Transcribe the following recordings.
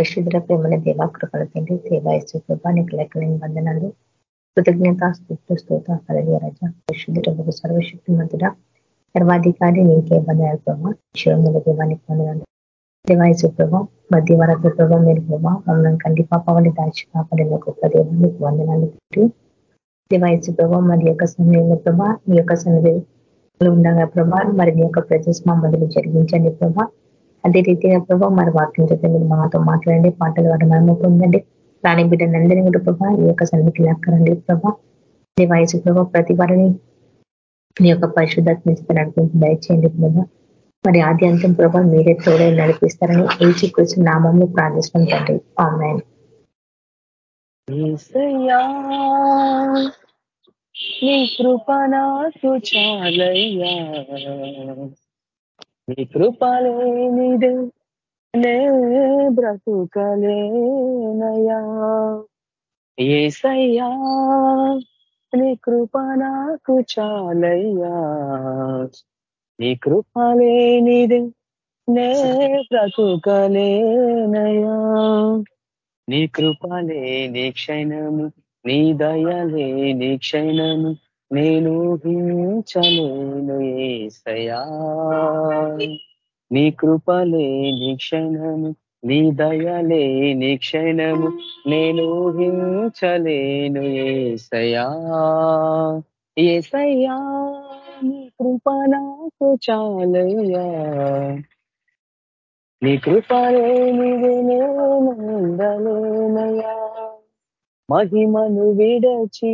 పరిశుద్ర ప్రేమల దేవా కృపల తండ్రి సేవా ఇసు కృప నీకు లెక్కలేని వందనాలు. కృతజ్ఞత స్థుతు స్తోత కలగ రజ. పరిశుద్ధ సర్వశక్తి మంతుడ సర్వాధికారి నీకే వందనాలు ప్రభావ శివంగుల దేవానికి వందనాలు. దేవాయసు ప్రభావ మధ్య వరకు ప్రభావ మీరు ప్రభావ మమ్మల్ని కంటి పాపవని దాచి కాపాడిన గొప్ప దేవానికి వందనాలు పెట్టి దేవాయసు ప్రభావ మరి యొక్క సమయంలో ప్రభా మీ యొక్క సన్నిధిలో ఉండగా ప్రభా మరి నీ యొక్క ప్రజస్మా మొదలు జరిగించండి ప్రభా. అదే రీతిగా ప్రభావ మరి వాక్యం చేత మీరు మాతో మాట్లాడండి పాటలు వాటి మనము పొందండి రాణి బిడ్డలందరినీ కూడా ప్రభా ఈ యొక్క సన్నిధికి లాక్కరండి ప్రభా. మీ వయసు ప్రభావ ప్రతి వారిని నీ యొక్క పరిశుద్ధాత్మిస్తే నడిపించి దయచేయండి ప్రభా. మరి ఆది అంతం ప్రభావ మీరే తోడే నడిపిస్తారని ఏచి కూర్చుని నామంలో ప్రార్థిస్తాం తండ్రి. ఆన్లైన్ నీ కృప నాకు చాలయ్యా. నీ కృపలేనిదే నే బ్రతుకలేనయా ఏసయ్యా నీ కృప నాకు చాలయ్యా. నీ కృపలేనిదే నే బ్రతుకలేనయా నీ కృపలే నీ క్షణము నీ దయలే నీ క్షణము నేను హించలేను ఏసయా నీ కృపలే నిక్షణము నీ దయలే నిక్షణము నేను హించలేను ఏసయా ఏసయ్యా నీ కృప నాకు చాలయ్యా. నీ కృపలే నేను మహిమను విడచి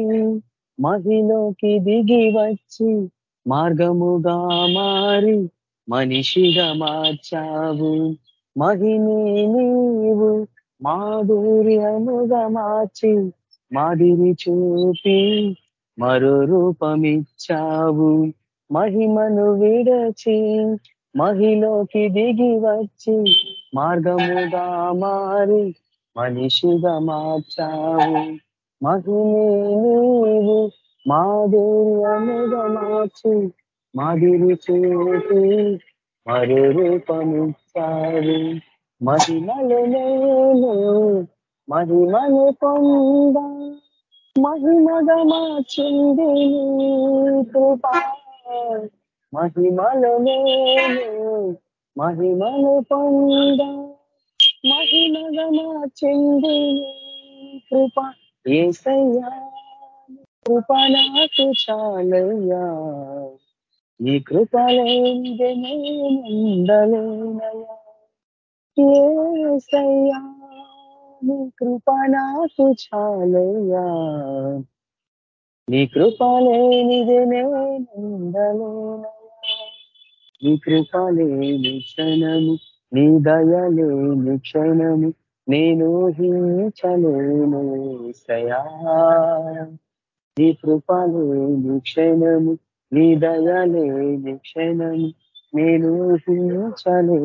మహిలోకి దిగి వచ్చి మార్గముగా మారి మనిషిగా మార్చావు. మహిని నీవు మాధుర్యముగా మార్చి మాదిరి చూపి మరో రూపమిచ్చావు. మహిమను విడచి మహిలోకి దిగి వచ్చి మార్గముగా మారి మనిషిగా మార్చావు. మహిమే నీవు మాధుర్యముగా మార్చి మాదిరి చూపి మరు రూపమిచ్చారు మహిమలు నేను మహిమను పొంద మహిమగా మార్చింది కృపా. మహిమలు నేను మహిమను పొంద మహిమగా మార్చింది కృప. ఏసయ్యా కృప నాకు చాలయ్యా. నీ కృపలేందే నేనుండలేనయ్యా ఏసయ్యా నీ కృప నాకు చాలయ్యా. నీ కృపలేనిదే నేనందలేనయ్యా నీ కృపలేని క్షణము నీ దయలేని క్షణము నేను హించలేను సయా నీ కృపలేని క్షణము నీ దయలేని క్షణము నేను హించలేను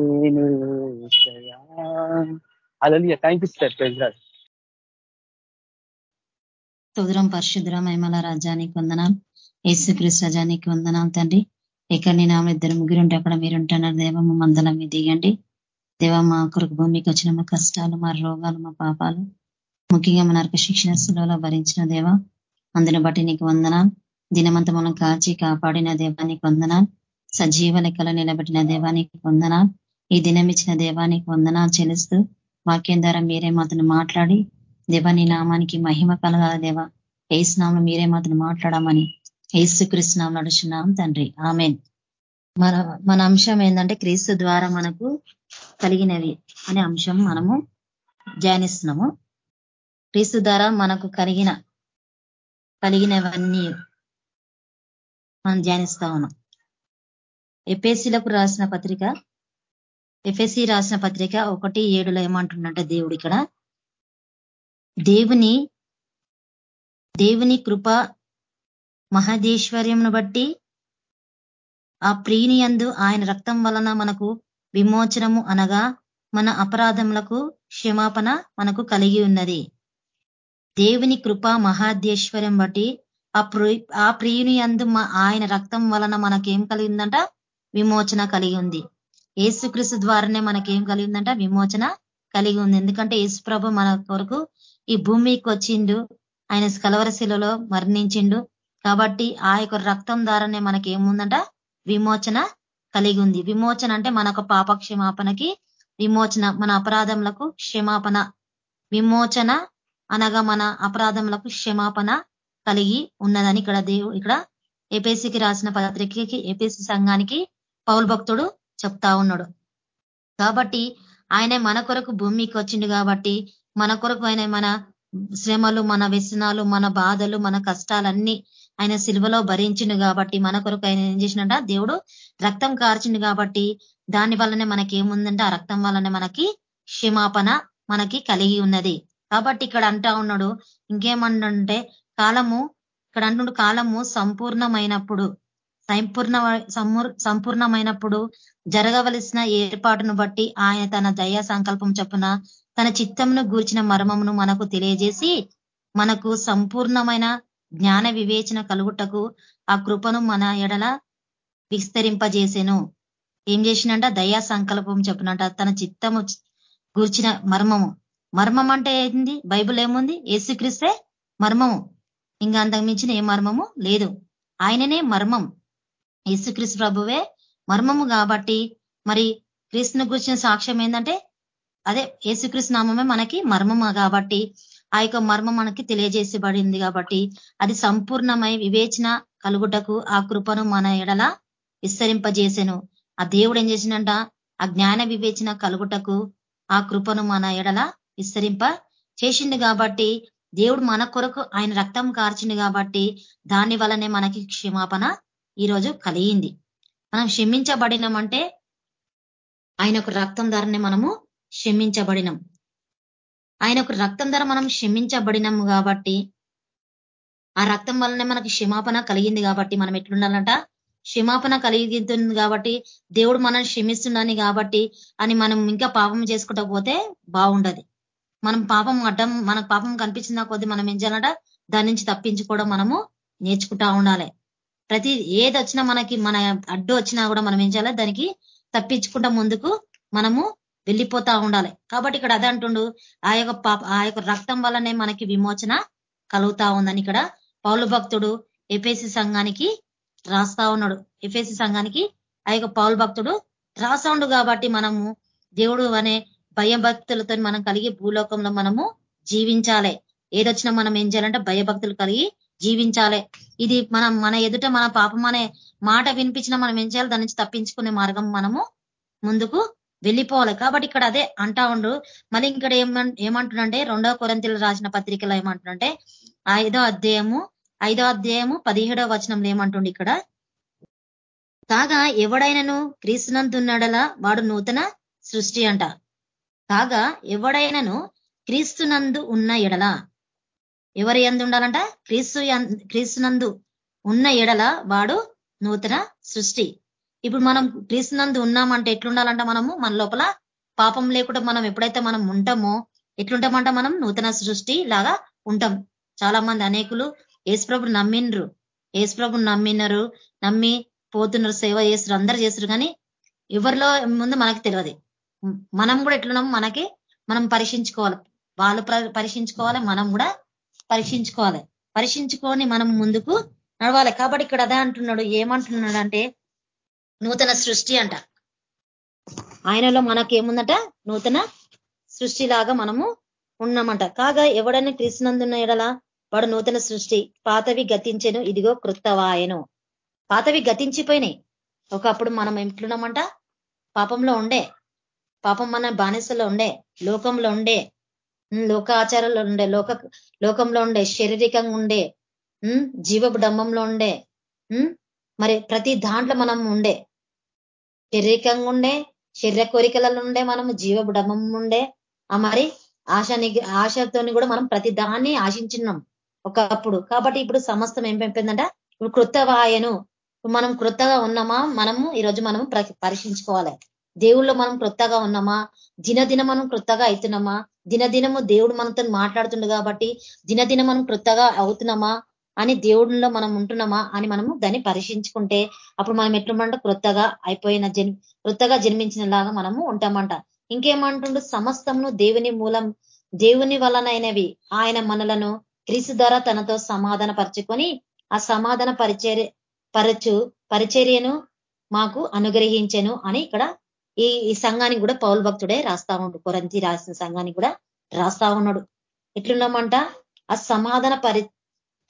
అలా థ్యాంక్ యూ సార్ ప్రెజరాజ్ స్తోత్రం పరిశుద్ర మహిమల రాజ్యానికి వందనాలు. యేసుక్రీస్తు రజానికి వందనాలు తండ్రి. ఇక్కడ నేను ఆమె ఇద్దరు ముగ్గురుంటే అక్కడ మీరుంటున్నారు. దేవ మా మందలం మీద దిగండి. దేవా మా కొరకు భూమికి వచ్చిన మా కష్టాలు మా రోగాలు మా పాపాలు ముఖ్యంగా మన నరక శిక్షణ సులలో భరించిన దేవ అందుని బట్టి నీకు వందనాలు. దినమంతా మనం కాచి కాపాడిన దేవానికి వందనాలు. సజీవ లెక్కలో నిలబెట్టిన దేవానికి వందనాలు. ఈ దినం ఇచ్చిన దేవానికి వందనాలు చెల్లిస్తూ వాక్యం ద్వారా మీరే మాతను మాట్లాడి దేవ నీ నామానికి మహిమ కలగాల దేవ. ఏసునామం మీరే మాతను మాట్లాడమని ఏసు కృష్ణం నడుచున్నాం తండ్రి. ఆమెన్. మన మన అంశం ఏంటంటే క్రీస్తు ద్వారా మనకు కలిగినవి అనే అంశం మనము ధ్యానిస్తున్నాము. క్రీస్తు ద్వారా మనకు కలిగిన కలిగినవన్నీ మనం ధ్యానిస్తా ఉన్నాం. ఎఫ్ఎస్సీలకు రాసిన పత్రిక ఎఫ్ఎస్సి రాసిన పత్రిక ఒకటి ఏడులో ఏమంటుండంటే దేవుడు ఇక్కడ? దేవుని దేవుని కృప మహదేశ్వర్యంను బట్టి ఆ ప్రియుని ఆయన రక్తం వలన మనకు విమోచనము అనగా మన అపరాధములకు క్షమాపణ మనకు కలిగి ఉన్నది. దేవుని కృప మహాధ్యేశ్వర్యం బట్టి ఆ ఆ ప్రియుని అందు ఆయన రక్తం వలన మనకేం కలిగిందంట? విమోచన కలిగి ఉంది. ఏసుక్రీస్తు ద్వారానే మనకేం కలిగిందంట? విమోచన కలిగి ఉంది. ఎందుకంటే యేసుప్రభు మన కొరకు ఈ భూమికి వచ్చిండు. ఆయన కలవరశిలలో మరణించిండు. కాబట్టి ఆ యొక్క రక్తం ద్వారానే మనకేముందంట? విమోచన కలిగి ఉంది విమోచన అంటే మన పాప క్షమాపణకి విమోచన మన అపరాధములకు క్షమాపణ. విమోచన అనగా మన అపరాధములకు క్షమాపణ కలిగి ఉన్నదని ఇక్కడ దేవు ఇక్కడ ఏపీసీకి రాసిన పత్రికకి ఏపీసీ సంఘానికి పౌల్ భక్తుడు చెప్తా ఉన్నాడు. కాబట్టి ఆయన మన కొరకు భూమికి వచ్చిండు కాబట్టి మన కొరకు ఆయన మన శ్రమలు మన వ్యసనాలు మన బాధలు మన కష్టాలన్నీ ఆయన సిల్వలో భరించిండు కాబట్టి మన కొరకు ఆయన ఏం చేసినట దేవుడు రక్తం కార్చిండు కాబట్టి దాని వల్లనే మనకి ఏముందంటే ఆ రక్తం వల్లనే మనకి క్షమాపణ మనకి కలిగి ఉన్నది. కాబట్టి ఇక్కడ అంటా ఉన్నాడు ఇంకేమంటే కాలము ఇక్కడ అంటుండు కాలము సంపూర్ణమైనప్పుడు సంపూర్ణ సంపూర్ణమైనప్పుడు జరగవలసిన ఏర్పాటును బట్టి ఆయన తన దయా సంకల్పం చొప్పున తన చిత్తంను గూర్చిన మర్మమును మనకు తెలియజేసి మనకు సంపూర్ణమైన జ్ఞాన వివేచన కలుగుటకు ఆ కృపను మన ఎడల విస్తరింపజేసెను. ఏం చేసినంట? దయా సంకల్పం చెప్పినట. తన చిత్తము గూర్చిన మర్మము. మర్మం అంటే ఏంది? బైబుల్ ఏముంది? ఏసుక్రిస్తే మర్మము. ఇంకా అంతకు మించిన ఏ మర్మము లేదు. ఆయననే మర్మం. యేసుక్రీస్తు ప్రభువే మర్మము కాబట్టి మరి క్రీస్తుని గురించిన సాక్ష్యం ఏంటంటే అదే యేసుక్రీస్తు నామమే మనకి మర్మము కాబట్టి ఆ యొక్క మర్మం మనకి తెలియజేసిబడింది కాబట్టి అది సంపూర్ణమై వివేచన కలుగుటకు ఆ కృపను మన ఎడల విస్తరింపజేసెను. ఆ దేవుడు ఏం చేసినంట ఆ జ్ఞాన వివేచన కలుగుటకు ఆ కృపను మన ఎడల విస్తరింప చేసిండు కాబట్టి దేవుడు మన కొరకు ఆయన రక్తం కార్చింది కాబట్టి దాని వలనే మనకి క్షమాపణ ఈరోజు కలిగింది. మనం క్షమించబడినామంటే ఆయనకు రక్తం ధరనే మనము క్షమించబడినం. ఆయన ఒక రక్తం ధర మనం క్షమించబడినాము కాబట్టి ఆ రక్తం వల్లనే మనకి క్షమాపణ కలిగింది కాబట్టి మనం ఎట్లుండాలంట? క్షమాపణ కలిగిస్తుంది కాబట్టి దేవుడు మనం క్షమిస్తున్నాను కాబట్టి అని మనం ఇంకా పాపం చేసుకుంటా పోతే బాగుండదు. మనం పాపం అడ్డం మనకు పాపం కనిపించిన కొద్దీ మనం ఏం చేయాలంట? దాని నుంచి తప్పించుకోవడం మనము నేర్చుకుంటా ఉండాలి. ప్రతి ఏది వచ్చినా మనకి మన అడ్డు వచ్చినా కూడా మనం ఏం చేయాలి? దానికి తప్పించుకుంటా ముందుకు మనము వెళ్ళిపోతా ఉండాలి. కాబట్టి ఇక్కడ అదే అంటుండు ఆ యొక్క పాప ఆ యొక్క రక్తం వల్లనే మనకి విమోచన కలుగుతా ఉందని ఇక్కడ పౌలు భక్తుడు ఎఫేసి సంఘానికి రాస్తా ఉన్నాడు. ఎఫేసి సంఘానికి ఆ యొక్క పౌలు భక్తుడు రాస్తా కాబట్టి మనము దేవుడు అనే భయభక్తులతో మనం కలిగి భూలోకంలో మనము జీవించాలి. ఏదొచ్చినా మనం ఏం చేయాలంటే భయభక్తులు కలిగి జీవించాలి. ఇది మనం మన ఎదుట మన పాపం అనే మాట వినిపించినా మనం ఏం చేయాలి? దాని నుంచి తప్పించుకునే మార్గం మనము ముందుకు వెళ్ళిపోవాలి. కాబట్టి ఇక్కడ అదే అంటా ఉండు. మళ్ళీ ఇక్కడ ఏమంటుండంటే రెండవ కొరంతిలు రాసిన పత్రికలో ఏమంటుండంటే ఐదో అధ్యాయము ఐదో అధ్యాయము పదిహేడో వచనంలో ఏమంటుండే ఇక్కడ? కాగా ఎవడైనను క్రీస్తునందున్నాడలా వాడు నూతన సృష్టి అంట. కాగా ఎవడైనను క్రీస్తునందు ఉన్న ఎడల ఎవరి ఎందు ఉండాలంట? క్రీస్తు క్రీస్తునందు ఉన్న ఎడల వాడు నూతన సృష్టి. ఇప్పుడు మనం క్రీస్తునందు ఉన్నామంటే ఎట్లుండాలంట మనము మన లోపల పాపం లేకుండా మనం ఎప్పుడైతే మనం ఉంటామో ఎట్లుంటామంట మనం నూతన సృష్టి లాగా ఉంటాం. చాలా మంది అనేకులు ఏసుప్రభు నమ్మిండ్రు. ఏసుప్రభు నమ్మినరు నమ్మి పోతున్నారు సేవ చేస్తారు అందరు చేస్తారు కానీ ఎవరిలో ముందు మనకి తెలియదు. మనం కూడా ఎట్లున్నాము మనకి మనం పరీక్షించుకోవాలి. వాళ్ళు పరీక్షించుకోవాలి మనం కూడా పరీక్షించుకోవాలి. పరీక్షించుకొని మనం ముందుకు నడవాలి. కాబట్టి ఇక్కడ అదే అంటున్నాడు ఏమంటున్నాడు అంటే నూతన సృష్టి అంట. ఆయనలో మనకేముందట? నూతన సృష్టి లాగా మనము ఉన్నామంట. కాగా ఎవడైనా క్రీస్తునందున్న ఎడలా వాడు నూతన సృష్టి పాతవి గతించెను ఇదిగో కృత్తవాయను పాతవి గతించిపోయినాయి. ఒకప్పుడు మనం ఎట్లున్నామంట? పాపంలో ఉండే. పాపం మన బానిసలో ఉండే. లోకంలో ఉండే. లోక ఆచారంలో ఉండే. లోక లోకంలో ఉండే. శారీరకంగా ఉండే. జీవపు డంబంలో ఉండే. మరి ప్రతి దాంట్లో మనం ఉండే. శారీరకంగా ఉండే శరీర కోరికలలో ఉండే మనం జీవ బుడమం ఉండే ఆ మరి ఆశని ఆశతోని కూడా మనం ప్రతి దాన్ని ఆశించినాం ఒకప్పుడు. కాబట్టి ఇప్పుడు సమస్తం ఏం పెంపిందంట ఇప్పుడు కృత వాయను మనం కృతగా ఉన్నామా? మనము ఈరోజు మనము పరీక్షించుకోవాలి. దేవుళ్ళు మనం కృతగా ఉన్నామా? దినదిన మనం కృతగా అవుతున్నామా? దినదినము దేవుడు మనతో మాట్లాడుతుండు కాబట్టి దినదిన మనం కృతగా అవుతున్నామా? అని దేవుడిలో మనం ఉంటున్నామా అని మనము దాన్ని పరీక్షించుకుంటే అప్పుడు మనం ఎట్లుంటే క్రొత్తగా అయిపోయిన జన్ క్రొత్తగా జన్మించిన లాగా మనము ఉంటామంట. ఇంకేమంటుండు? సమస్తమును దేవుని మూలం దేవుని వలనైనవి ఆయన మనలను క్రీస్తు ద్వారా తనతో సమాధాన పరుచుకొని ఆ సమాధాన పరిచర్య పరచు పరిచర్యను మాకు అనుగ్రహించను అని ఇక్కడ ఈ ఈ సంఘానికి కూడా పౌల్ భక్తుడే రాస్తా ఉండు. కొరంతి రాసిన సంఘానికి కూడా రాస్తా ఉన్నాడు. ఎట్లున్నామంట? ఆ సమాధాన పరి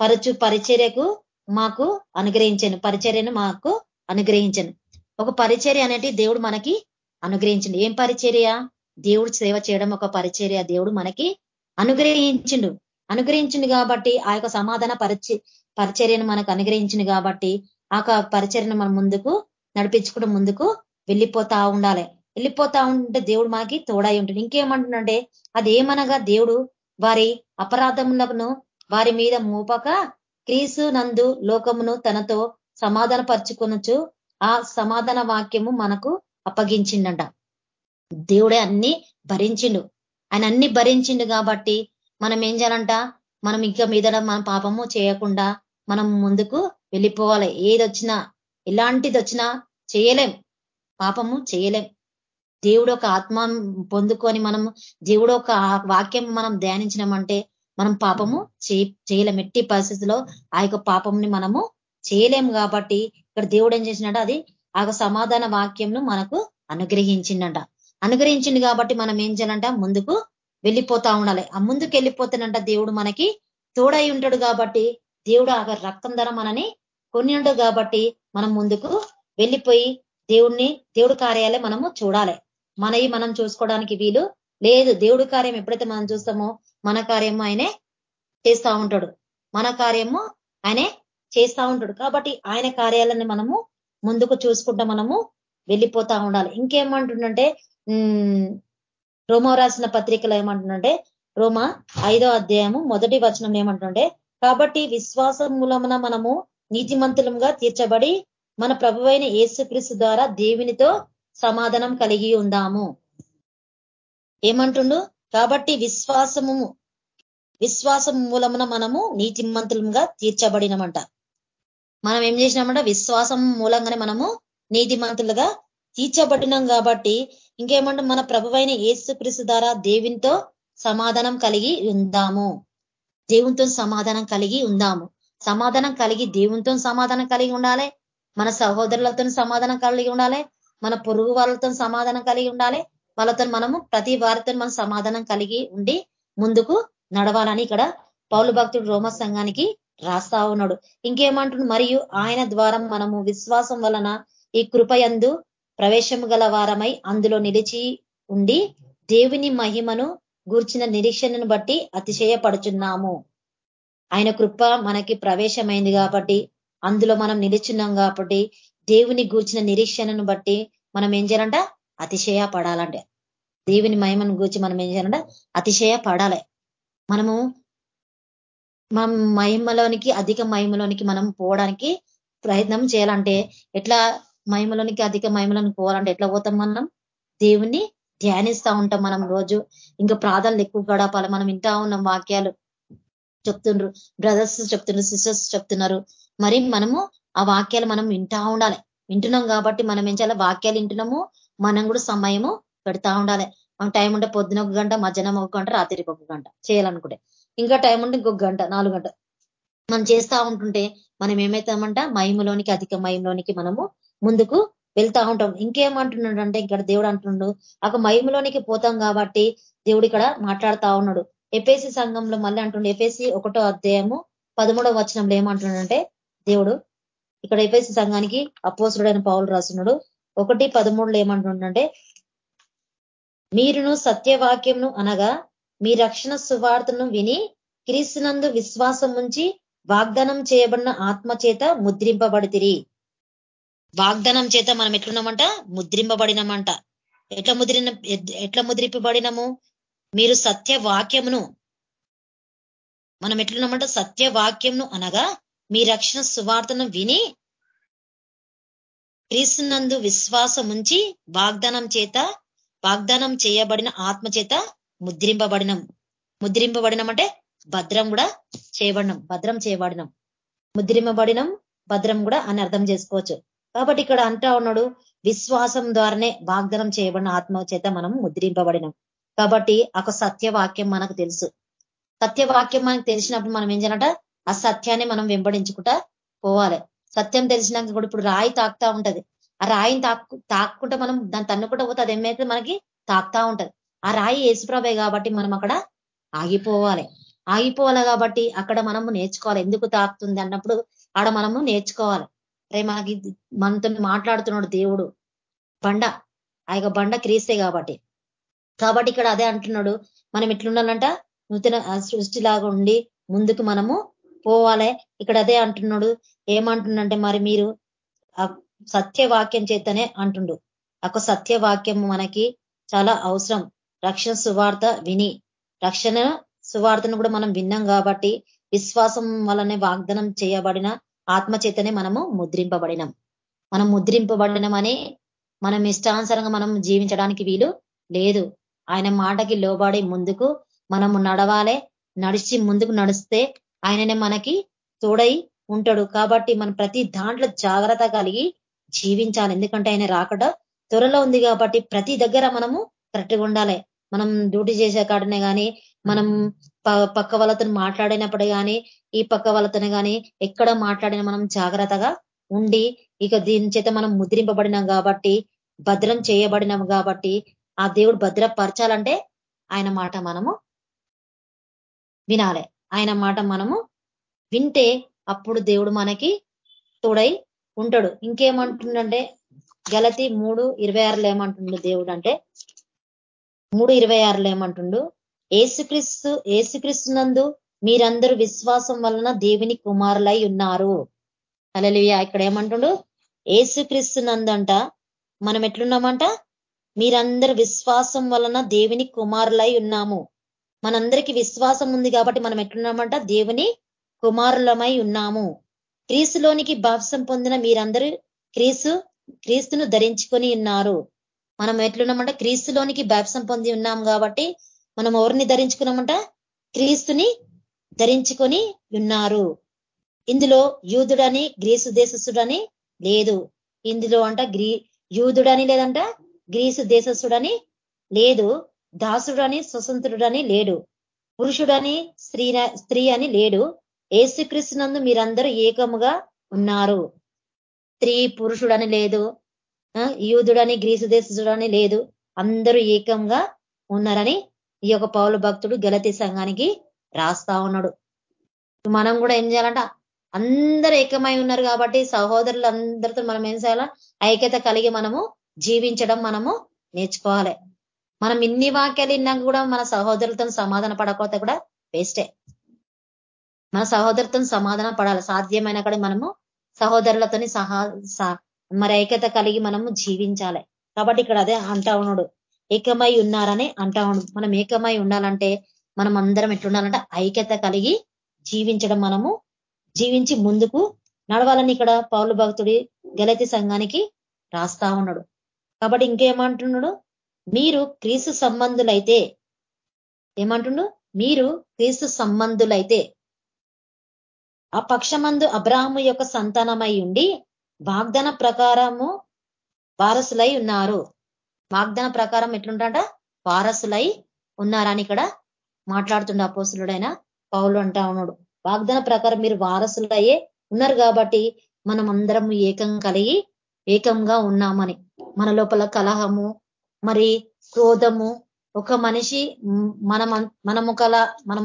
పరచు పరిచర్యకు మాకు అనుగ్రహించను. పరిచర్యను మాకు అనుగ్రహించను. ఒక పరిచర్య అనేది దేవుడు మనకి అనుగ్రహించిండు. ఏం పరిచర్య? దేవుడు సేవ చేయడం ఒక పరిచర్య. దేవుడు మనకి అనుగ్రహించిండు. అనుగ్రహించిండు కాబట్టి ఆ యొక్క సమాధాన పరిచ పరిచర్యను మనకు అనుగ్రహించింది కాబట్టి ఆ పరిచర్యను మనం ముందుకు నడిపించుకుంటూ ముందుకు వెళ్ళిపోతా ఉండాలి. వెళ్ళిపోతా ఉంటే దేవుడు మనకి తోడై ఉంటుంది. ఇంకేమంటుండే అది ఏమనగా దేవుడు వారి అపరాధములను వారి మీద మూపక క్రీసు నందు లోకమును తనతో సమాధాన పరుచుకొనొచ్చు ఆ సమాధాన వాక్యము మనకు అప్పగించిండంట. దేవుడే అన్ని భరించిండు. ఆయన అన్ని భరించిండు కాబట్టి మనం ఏం చేయాలంట? మనం ఇంకా మీద మన పాపము చేయకుండా మనం ముందుకు వెళ్ళిపోవాలి. ఏది వచ్చినా ఎలాంటిది వచ్చినా చేయలేం. పాపము చేయలేం. దేవుడు ఒక ఆత్మ పొందుకొని మనం దేవుడు ఒక వాక్యం మనం ధ్యానించినామంటే మనం పాపము చేయలేం. ఎట్టి పరిస్థితిలో ఆ యొక్క పాపంని మనము చేయలేము కాబట్టి ఇక్కడ దేవుడు ఏం చేసినట్ట అది ఆ సమాధాన వాక్యంను మనకు అనుగ్రహించిండంట. అనుగ్రహించింది కాబట్టి మనం ఏం చేయాలంట? ముందుకు వెళ్ళిపోతా ఉండాలి. ఆ ముందుకు వెళ్ళిపోతానంట దేవుడు మనకి తోడై ఉంటాడు కాబట్టి దేవుడు ఆ రక్తం ధర మనని కొన్ని కాబట్టి మనం ముందుకు వెళ్ళిపోయి దేవుణ్ణి దేవుడు కార్యాలే మనము చూడాలి. మనవి మనం చూసుకోవడానికి వీలు లేదు. దేవుడి కార్యం ఎప్పుడైతే మనం చూస్తామో మన కార్యము ఆయనే చేస్తా ఉంటాడు. మన కార్యము ఆయనే చేస్తా ఉంటాడు. కాబట్టి ఆయన కార్యాలని మనము ముందుకు చూసుకుంటా మనము వెళ్ళిపోతా ఉండాలి. ఇంకేమంటుండంటే రోమా రాసిన పత్రికలు ఏమంటుండంటే రోమ ఐదో అధ్యాయము మొదటి వచనం ఏమంటుండే కాబట్టి విశ్వాసం మూలమున మనము నీతిమంతులంగా తీర్చబడి మన ప్రభువైన యేసుక్రీస్తు ద్వారా దేవునితో సమాధానం కలిగి ఉందాము. ఏమంటుండు? కాబట్టి విశ్వాసము విశ్వాసం మూలమున మనము నీతిమంతులుగా తీర్చబడినమంట. మనం ఏం చేసినామంట? విశ్వాసం మూలంగానే మనము నీతిమంతులుగా తీర్చబడినాం కాబట్టి ఇంకేమంటే మన ప్రభువైన ఏసుక్రీస్తు ద్వారా దేవునితో సమాధానం కలిగి ఉందాము. దేవునితో సమాధానం కలిగి ఉందాము. సమాధానం కలిగి దేవునితో సమాధానం కలిగి ఉండాలి. మన సహోదరులతో సమాధానం కలిగి ఉండాలి. మన పొరుగు వాళ్ళతో సమాధానం కలిగి ఉండాలి. వాళ్ళతో మనము ప్రతి వారితో మనం సమాధానం కలిగి ఉండి ముందుకు నడవాలని ఇక్కడ పౌలు భక్తుడు రోమ సంఘానికి రాస్తా ఉన్నాడు. ఇంకేమంటుడు మరియు ఆయన ద్వారా మనము విశ్వాసం వలన ఈ కృపయందు ప్రవేశము గల వారమై అందులో నిలిచి ఉండి దేవుని మహిమను గూర్చిన నిరీక్షణను బట్టి అతిశయపడుచున్నాము. ఆయన కృప మనకి ప్రవేశమైంది కాబట్టి అందులో మనం నిలిచున్నాం కాబట్టి దేవుని గూర్చిన నిరీక్షణను బట్టి మనం ఏం చేయాలంట? అతిశయ పడాలంటే దేవుని మహిమను గూర్చి మనం ఏం చేయాలంటే అతిశయ పడాలి మనము మనం మహిమలోనికి అధిక మహిమలోనికి మనం పోవడానికి ప్రయత్నం చేయాలంటే ఎట్లా మహిమలోనికి అధిక మహిమలోనికి పోవాలంటే ఎట్లా పోతాం మనం? దేవుని ధ్యానిస్తా ఉంటాం మనం రోజు. ఇంకా ప్రాధాన్యత ఎక్కువ గడపాలి. మనం వింటా ఉన్నాం వాక్యాలు. చెప్తుండ్రు. బ్రదర్స్ చెప్తుండ్రు సిస్టర్స్ చెప్తున్నారు. మరి మనము ఆ వాక్యాలు మనం వింటా ఉండాలి. వింటున్నాం కాబట్టి మనం ఏం చేయాలి? వాక్యాలు వింటున్నాము. మనం కూడా సమయము పెడతా ఉండాలి. మనం టైం ఉంటే పొద్దున ఒక గంట మధ్యాహ్నం ఒక గంట రాత్రికి ఒక గంట చేయాలనుకుంటే. ఇంకా టైం ఉంటే ఇంకొక గంట నాలుగు గంట. మనం చేస్తా ఉంటుంటే మనం ఏమైతామంట మహిమలోనికి అధిక మహిమలోనికి మనము ముందుకు వెళ్తా ఉంటాం. ఇంకేమంటున్నాడు అంటే ఇక్కడ దేవుడు అంటున్నాడు ఒక మహిమలోనికి పోతాం కాబట్టి దేవుడు ఇక్కడ మాట్లాడుతా ఉన్నాడు. ఎఫేసి సంఘంలో మళ్ళీ అంటుండే ఎఫేసి ఒకటో అధ్యాయము పదమూడవ వచనంలో ఏమంటున్నాడంటే దేవుడు ఇక్కడ ఎఫేసి సంఘానికి అపోసుడైన పౌలు రాస్తున్నాడు ఒకటి పదమూడులో ఏమంటుండంటే మీరును సత్యవాక్యంను అనగా మీ రక్షణ సువార్తను విని క్రీస్తునందు విశ్వాసం ఉంచి వాగ్దానం చేయబడిన ఆత్మ చేత ముద్రింపబడితిరి. వాగ్దానం చేత మనం ఎట్లున్నామంట? ముద్రింపబడినమంట. ఎట్లా ముద్రిన ఎట్లా ముద్రింపబడినము? మీరు సత్యవాక్యమును మనం ఎట్లున్నామంట? సత్య వాక్యంను అనగా మీ రక్షణ సువార్తను విని క్రీస్తునందు విశ్వాసం ఉంచి వాగ్దానం చేత వాగ్దానం చేయబడిన ఆత్మ చేత ముద్రింపబడినం. ముద్రింపబడినం అంటే భద్రం కూడా చేయబడినం భద్రం చేయబడినం. ముద్రింపబడినం భద్రం కూడా అని అర్థం చేసుకోవచ్చు. కాబట్టి ఇక్కడ అంటా ఉన్నాడు విశ్వాసం ద్వారానే వాగ్దానం చేయబడిన ఆత్మ చేత మనం ముద్రింపబడినాం. కాబట్టి ఒక సత్యవాక్యం మనకు తెలుసు. సత్యవాక్యం మనకు తెలిసినప్పుడు మనం ఏం చేయాలంట? ఆ సత్యాన్ని మనం వెంబడించుకుంటా పోవాలి. సత్యం తెలిసినాక కూడా ఇప్పుడు రాయి తాకుతా ఉంటది. ఆ రాయిని తాక్కు తాక్కుంటే మనం దాన్ని తన్నుకుంటా పోతే అది ఏమైతే మనకి తాకుతా ఉంటది. ఆ రాయి యేసుప్రభే కాబట్టి మనం అక్కడ ఆగిపోవాలి. ఆగిపోవాలి కాబట్టి అక్కడ మనము నేర్చుకోవాలి. ఎందుకు తాకుతుంది అన్నప్పుడు ఆడ మనము నేర్చుకోవాలి. రే మనకి మనతో మాట్లాడుతున్నాడు దేవుడు. బండ. ఆ యొక్క బండ క్రీస్తే కాబట్టి. కాబట్టి ఇక్కడ అదే అంటున్నాడు. మనం ఎట్లుండాలంట? నూతన సృష్టిలాగా ఉండి ముందుకు మనము పోవాలే ఇక్కడ అదే అంటున్నాడు. ఏమంటుండంటే మరి మీరు సత్యవాక్యం చేతనే అంటుండు. ఒక సత్యవాక్యం మనకి చాలా అవసరం. రక్షణ సువార్త విని. రక్షణ సువార్తను కూడా మనం విన్నాం కాబట్టి విశ్వాసం వలనే వాగ్దానం చేయబడిన ఆత్మచేతనే మనము ముద్రింపబడినాం. మనం ముద్రింపబడినమని మనం ఇష్టానుసరంగా మనం జీవించడానికి వీలు లేదు. ఆయన మాటకి లోబడి ముందుకు మనము నడవాలే. నడిచి ముందుకు నడిస్తే ఆయననే మనకి తోడై ఉంటాడు. కాబట్టి మనం ప్రతి దాంట్లో జాగ్రత్త కలిగి జీవించాలి. ఎందుకంటే ఆయన రాకడ త్వరలో ఉంది కాబట్టి ప్రతి దగ్గర మనము కరెక్ట్గా ఉండాలి. మనం డ్యూటీ చేసే కాడనే కానీ మనం పక్క వాళ్ళతో మాట్లాడినప్పుడు కానీ ఈ పక్క వాళ్ళతోనే కానీ ఎక్కడ మాట్లాడినా మనం జాగ్రత్తగా ఉండి ఇక దీని చేత మనం ముద్రింపబడినాం కాబట్టి భద్రం చేయబడినాం కాబట్టి ఆ దేవుడు భద్రపరచాలంటే ఆయన మాట మనము వినాలి. ఆయన మాట మనము వింటే అప్పుడు దేవుడు మనకి తోడై ఉంటాడు. ఇంకేమంటుండంటే గలతి మూడు ఇరవై ఆరులో ఏమంటుండు దేవుడు అంటే? మూడు ఇరవై ఆరులో ఏమంటుండు? ఏసుక్రీస్తు ఏసుక్రీస్తునందు మీరందరూ విశ్వాసం వలన దేవుని కుమారులై ఉన్నారు. అలలియా ఇక్కడ ఏమంటుండు? ఏసుక్రీస్తునందంట మనం ఎట్లున్నామంట? మీరందరూ విశ్వాసం వలన దేవుని కుమారులై ఉన్నాము. మనందరికీ విశ్వాసం ఉంది కాబట్టి మనం ఎట్లున్నామంట? దేవుని కుమారులమై ఉన్నాము. క్రీస్తులోనికి బాప్సం పొందిన మీరందరూ క్రీస్తు క్రీస్తును ధరించుకొని ఉన్నారు. మనం ఎట్లున్నామంట? క్రీస్తులోనికి బాప్సం పొంది ఉన్నాం కాబట్టి మనం ఎవరిని ధరించుకున్నామంట? క్రీస్తుని ధరించుకొని ఉన్నారు. ఇందులో యూదుడని గ్రీసు దేశస్థుడని లేదు. ఇందులో అంట గ్రీ యూదుడని లేదంట గ్రీసు దేశస్సుడని లేదు. దాసుడని స్వతంత్రుడని లేడు. పురుషుడని స్త్రీ స్త్రీ అని లేడు. ఏసుక్రీస్తునందు మీరందరూ ఏకముగా ఉన్నారు. స్త్రీ పురుషుడని లేదు. యూదుడని గ్రీసు దేశుడని లేదు. అందరూ ఏకంగా ఉన్నారని ఈ యొక్క పౌల భక్తుడు గలతి సంఘానికి రాస్తా ఉన్నాడు. మనం కూడా ఏం చేయాలంట? అందరూ ఏకమై ఉన్నారు కాబట్టి సహోదరులు అందరితో మనం ఏం చేయాలా? ఐక్యత కలిగి మనము జీవించడం మనము నేర్చుకోవాలి. మనం ఇన్ని వాక్యాలు ఇన్నాక కూడా మన సహోదరులతో సమాధాన పడకపోతే కూడా వేస్టే మన సహోదరులతో సమాధానం పడాలి. సాధ్యమైన కూడా మనము సహోదరులతోని సహా మరి ఐక్యత కలిగి మనము జీవించాలి. కాబట్టి ఇక్కడ అదే అంటా ఉన్నాడు. ఏకమై ఉన్నారని అంటా మనం ఏకమై ఉండాలంటే మనం అందరం ఎట్లుండాలంటే ఐక్యత కలిగి జీవించడం మనము జీవించి ముందుకు నడవాలని ఇక్కడ పౌలు భక్తుడి గలతి సంఘానికి రాస్తా ఉన్నాడు. కాబట్టి ఇంకేమంటున్నాడు? మీరు క్రీస్తు సంబంధులైతే ఏమంటుండు? మీరు క్రీస్తు సంబంధులైతే ఆ పక్షమందు అబ్రాహము యొక్క సంతానమై ఉండి వాగ్దాన ప్రకారము వారసులై ఉన్నారు. వాగ్దాన ప్రకారం ఎట్లుంటాడ వారసులై ఉన్నారని ఇక్కడ మాట్లాడుతుండే అపోసులుడైన పౌలు అంటా ఉన్నాడు. వాగ్దాన ప్రకారం మీరు వారసులయ్యే ఉన్నారు కాబట్టి మనం అందరం ఏకం కలిగి ఏకంగా ఉన్నామని. మన లోపల కలహము మరి క్రోధము ఒక మనిషి మనం మనం ఒకలా మనం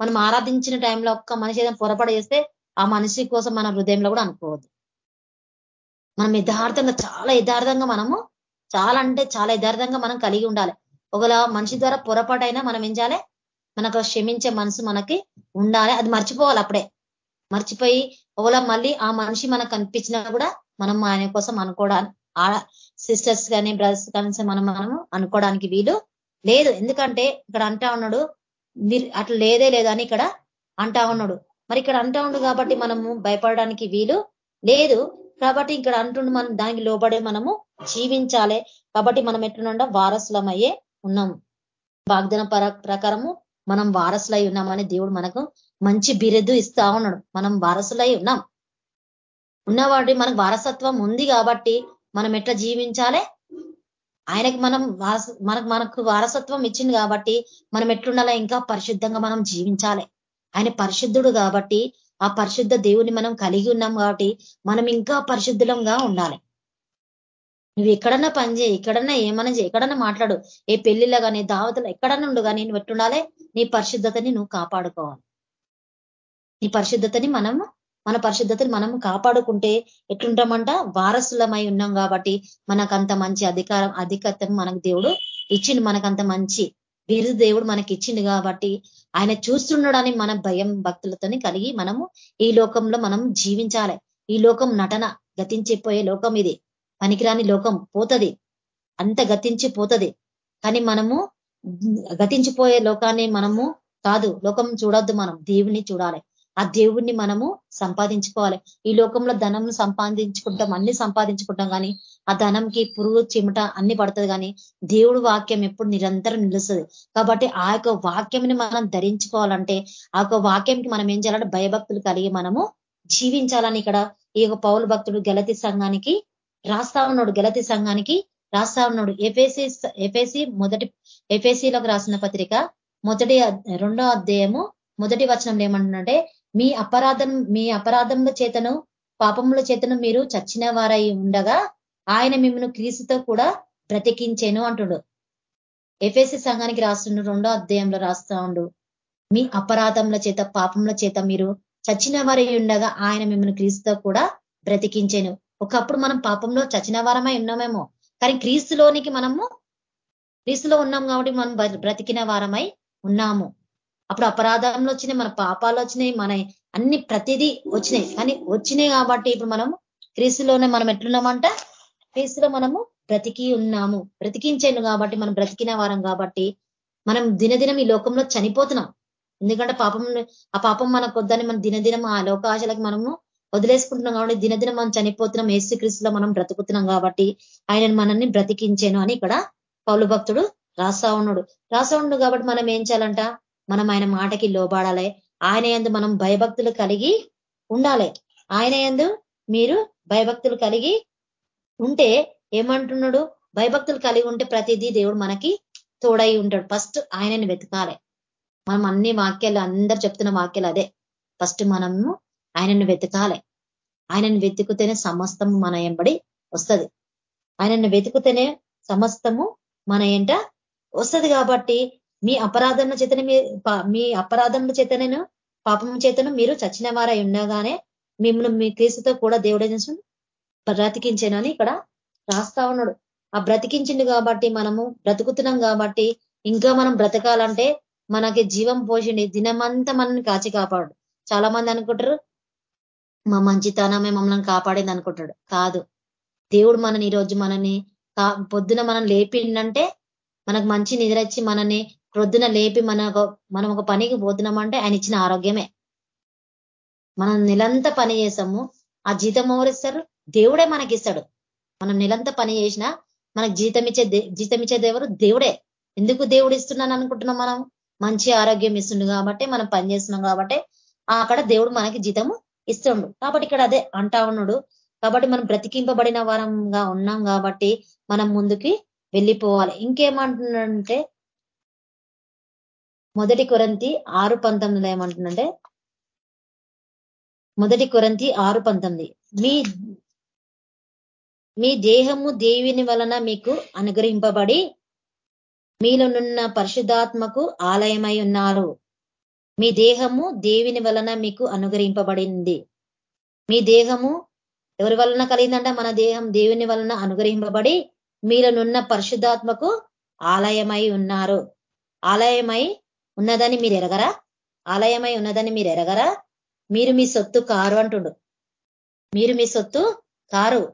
మనం ఆరాధించిన టైంలో ఒక్క మనిషి ఏదైనా పొరపాటు చేస్తే ఆ మనిషి కోసం మన హృదయంలో కూడా అనుకోవద్దు. మనం యథార్థంగా చాలా యథార్థంగా మనము చాలా అంటే చాలా యథార్థంగా మనం కలిగి ఉండాలి. ఒకలా మనిషి ద్వారా పొరపాటైనా మనం ఏం చేయాలి? మనకు క్షమించే మనసు మనకి ఉండాలి. అది మర్చిపోవాలి అప్పుడే. మర్చిపోయి ఒకలా మళ్ళీ ఆ మనిషి మనకు కనిపించినా కూడా మనం ఆయన కోసం అనుకోవడానికి సిస్టర్స్ కానీ బ్రదర్స్ కానీ మనం మనము అనుకోవడానికి వీలు లేదు. ఎందుకంటే ఇక్కడ అంటా ఉన్నాడు అట్లా లేదే లేదని ఇక్కడ అంటా ఉన్నాడు. మరి ఇక్కడ అంటా ఉండు కాబట్టి మనము భయపడడానికి వీలు లేదు. కాబట్టి ఇక్కడ అంటుండు మనం దానికి లోబడే మనము జీవించాలి. కాబట్టి మనం ఎట్లున్నా వారసులమయ్యే ఉన్నాం. వాగ్దన ప్రకారము మనం వారసులై ఉన్నామని దేవుడు మనకు మంచి బిరుదు ఇస్తా ఉన్నాడు. మనం వారసులై ఉన్నాం. ఉన్నవాటి మనకు వారసత్వం ఉంది కాబట్టి మనం ఎట్లా జీవించాలి? ఆయనకి మనం మనకు మనకు వారసత్వం ఇచ్చింది కాబట్టి మనం ఎట్లుండాలి? ఇంకా పరిశుద్ధంగా మనం జీవించాలి. ఆయన పరిశుద్ధుడు కాబట్టి ఆ పరిశుద్ధ దేవుని మనం కలిగి ఉన్నాం కాబట్టి మనం ఇంకా పరిశుద్ధులంగా ఉండాలి. నువ్వు ఎక్కడన్నా పని చేయి ఎక్కడన్నా ఏమన్నా చేయి ఎక్కడన్నా మాట్లాడు. ఏ పెళ్ళిలో కానీ దావతలో ఎక్కడన్నా ఉండు కానీ నువ్వు ఎట్టుండాలి నీ పరిశుద్ధతని నువ్వు కాపాడుకోవాలి. నీ పరిశుద్ధతని మనము మన పరిశుద్ధతను మనం కాపాడుకుంటే ఎట్లుంటామంట? వారసులమై ఉన్నాం కాబట్టి మనకంత మంచి అధికారం అధికత్వం మనకు దేవుడు ఇచ్చిండు. మనకంత మంచి బిరుదు దేవుడు మనకి ఇచ్చిండు కాబట్టి ఆయన చూస్తున్నాడని మన భయం భక్తులతోని కలిగి మనము ఈ లోకంలో మనం జీవించాలి. ఈ లోకం నటన గతించిపోయే లోకం ఇది. పనికిరాని లోకం పోతది. అంత గతించి పోతది కానీ మనము గతించిపోయే లోకాన్ని మనము కాదు. లోకం చూడొద్దు మనం. దేవుని చూడాలి. ఆ దేవుణ్ణి మనము సంపాదించుకోవాలి. ఈ లోకంలో ధనం సంపాదించుకుంటాం అన్ని సంపాదించుకుంటాం కానీ ఆ ధనంకి పురుగు చిమట అన్ని పడుతుంది కానీ దేవుడు వాక్యం ఎప్పుడు నిరంతరం నిలుస్తుంది. కాబట్టి ఆ యొక్క వాక్యంని మనం ధరించుకోవాలంటే ఆ యొక్క వాక్యంకి మనం ఏం చేయాలంటే భయభక్తులు కలిగి మనము జీవించాలని ఇక్కడ ఈ యొక్క పౌరు భక్తుడు గలతి సంఘానికి రాస్తా ఉన్నాడు గలతి సంఘానికి రాస్తా ఉన్నాడు. ఎఫేసి ఎఫేసి మొదటి ఎఫేసీలోకి రాసిన పత్రిక మొదటి రెండో అధ్యాయము మొదటి వచనంలో ఏమంటున్నంటే మీ అపరాధం మీ అపరాధముల చేతను పాపముల చేతను మీరు చచ్చిన వారై ఉండగా ఆయన మిమ్మల్ని క్రీస్తుతో కూడా బ్రతికించేను అంటుడు. ఎఫ్ఎస్సి సంఘానికి రాస్తుండు రెండో అధ్యాయంలో రాస్తా ఉండు. మీ అపరాధముల చేత పాపముల చేత మీరు చచ్చిన వారై ఉండగా ఆయన మిమ్మల్ని క్రీస్తుతో కూడా బ్రతికించేను. ఒకప్పుడు మనం పాపంలో చచ్చిన వారమై ఉన్నామేమో. కానీ క్రీస్తులోనికి మనము క్రీస్తులో ఉన్నాం కాబట్టి మనం బ్రతికిన వారమై ఉన్నాము. అప్పుడు అపరాధంలో వచ్చినాయి మన పాపాలు వచ్చినాయి మన అన్ని ప్రతిదీ వచ్చినాయి. కానీ వచ్చినాయి కాబట్టి ఇప్పుడు మనం క్రీస్తులోనే మనం ఎట్లున్నామంట క్రీస్తులో మనము బ్రతికి ఉన్నాము. బ్రతికించాను కాబట్టి మనం బ్రతికిన వారం కాబట్టి మనం దినదినం ఈ లోకంలో చనిపోతున్నాం. ఎందుకంటే పాపం ఆ పాపం మనకు వద్దని మనం దినదినం ఆ లోకాశలకు మనము వదిలేసుకుంటున్నాం కాబట్టి దినదినం మనం చనిపోతున్నాం క్రీస్తులో మనం బ్రతుకుతున్నాం కాబట్టి ఆయన మనల్ని బ్రతికించాను అని ఇక్కడ పౌలు భక్తుడు రాసా ఉన్నాడు. రాసా ఉండు కాబట్టి మనం ఏం చేయాలంట? మనం ఆయన మాటకి లోబడాలి. ఆయన ఎందు మనం భయభక్తులు కలిగి ఉండాలి. ఆయన ఎందు మీరు భయభక్తులు కలిగి ఉంటే ఏమంటున్నాడు? భయభక్తులు కలిగి ఉంటే ప్రతిదీ దేవుడు మనకి తోడై ఉంటాడు. ఫస్ట్ ఆయనని వెతకాలి. మనం అన్ని వాక్యాలు అందరు చెప్తున్న వాక్యాలు అదే. ఫస్ట్ మనము ఆయనను వెతకాలి. ఆయనను వెతుకుతేనే సమస్తము మన ఎంబడి వస్తుంది. ఆయనను వెతుకుతేనే సమస్తము మన ఎంట వస్తుంది కాబట్టి మీ అపరాధం చేతనే మీ అపరాధం చేతనను పాపం చేతను మీరు చచ్చిన వారై ఉండగానే మిమ్మల్ని మీ క్రీస్తుతో కూడా దేవుడే బ్రతికించాను అని ఇక్కడ రాస్తా ఉన్నాడు. ఆ బ్రతికించింది కాబట్టి మనము బ్రతుకుతున్నాం కాబట్టి ఇంకా మనం బ్రతకాలంటే మనకి జీవం పోషిండి దినమంతా మనల్ని కాచి కాపాడు. చాలా మంది అనుకుంటారు మా మంచితనమే మమ్మల్ని కాపాడింది అనుకుంటాడు. కాదు. దేవుడు మనని ఈరోజు మనని పొద్దున మనం లేపిండంటే మనకు మంచి నిద్రచ్చి మనని ప్రొద్దున లేపి మన మనం ఒక పనికి పోతున్నామంటే ఆయన ఇచ్చిన ఆరోగ్యమే. మనం నిలంత పని చేసాము ఆ జీతం ఎవరిస్తారు దేవుడే మనకిస్తాడు. మనం నిలంత పని చేసినా మనకు జీతం ఇచ్చే జీతం ఇచ్చే దేవుడు దేవుడే. ఎందుకు దేవుడు ఇస్తున్నాను అనుకుంటున్నాం మనం? మంచి ఆరోగ్యం ఇస్తుండు కాబట్టి మనం పని చేస్తున్నాం కాబట్టి అక్కడ దేవుడు మనకి జీతము ఇస్తుండు. కాబట్టి ఇక్కడ అదే అంటా ఉన్నాడు. కాబట్టి మనం బ్రతికింపబడిన వారంగా ఉన్నాం కాబట్టి మనం ముందుకి వెళ్ళిపోవాలి. ఇంకేమంటున్నాడంటే మొదటి కొరంతి ఆరు పంతొమ్మిది ఏమంటుందంటే? మొదటి కొరంతి ఆరు పంతొమ్మిది. మీ మీ దేహము దేవిని వలన మీకు అనుగ్రహింపబడి మీలోనున్న పరిశుద్ధాత్మకు ఆలయమై ఉన్నారు. మీ దేహము దేవిని వలన మీకు అనుగ్రహింపబడింది. మీ దేహము ఎవరి వలన కలిగిందంట? మన దేహం దేవుని వలన అనుగ్రహింపబడి మీలోనున్న పరిశుద్ధాత్మకు ఆలయమై ఉన్నారు. ఆలయమై ఉన్నదని మీరు ఎరగరా? ఆలయమై ఉన్నదని మీరు ఎరగరా? మీరు మీ సొత్తు కారు అంటుండు. మీరు మీ సొత్తు కారు.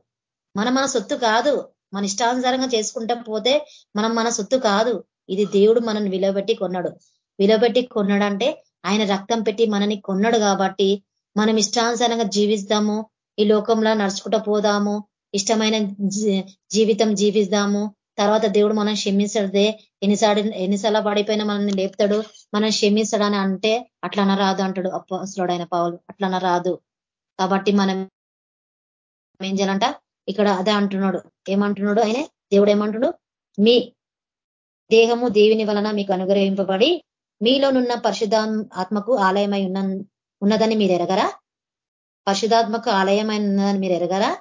మన మన సొత్తు కాదు. మన ఇష్టానుసారంగా చేసుకుంటా పోతే మనం మన సొత్తు కాదు. ఇది దేవుడు మనల్ని విలువబెట్టి కొన్నాడు. విలువబెట్టి కొన్నాడంటే ఆయన రక్తం పెట్టి మనని కొన్నాడు కాబట్టి మనం ఇష్టానుసారంగా జీవిస్తాము. ఈ లోకంలో నడుచుకుంటూ పోదాము. ఇష్టమైన జీవితం జీవిస్తాము. తర్వాత దేవుడు మనం క్షమించడదే ఎన్నిసార్లు ఎన్నిసార్లు పడిపోయినా మనల్ని లేపుతాడు మనం క్షమించడని అంటే అట్లా రాదు అంటాడు అప్పసులుడైన పావులు అట్లా రాదు. కాబట్టి మనం ఏం చేయాలంట? ఇక్కడ అదే అంటున్నాడు. ఏమంటున్నాడు? ఆయన దేవుడు ఏమంటున్నాడు మీ దేహము దేవిని వలన మీకు అనుగ్రహింపబడి మీలోనున్న పరిశుద్ధ ఆత్మకు ఆలయమై ఉన్న ఉన్నదని మీరు ఎరగరా? పరిశుధాత్మకు ఆలయమై ఉన్నదని మీరు ఎరగరా?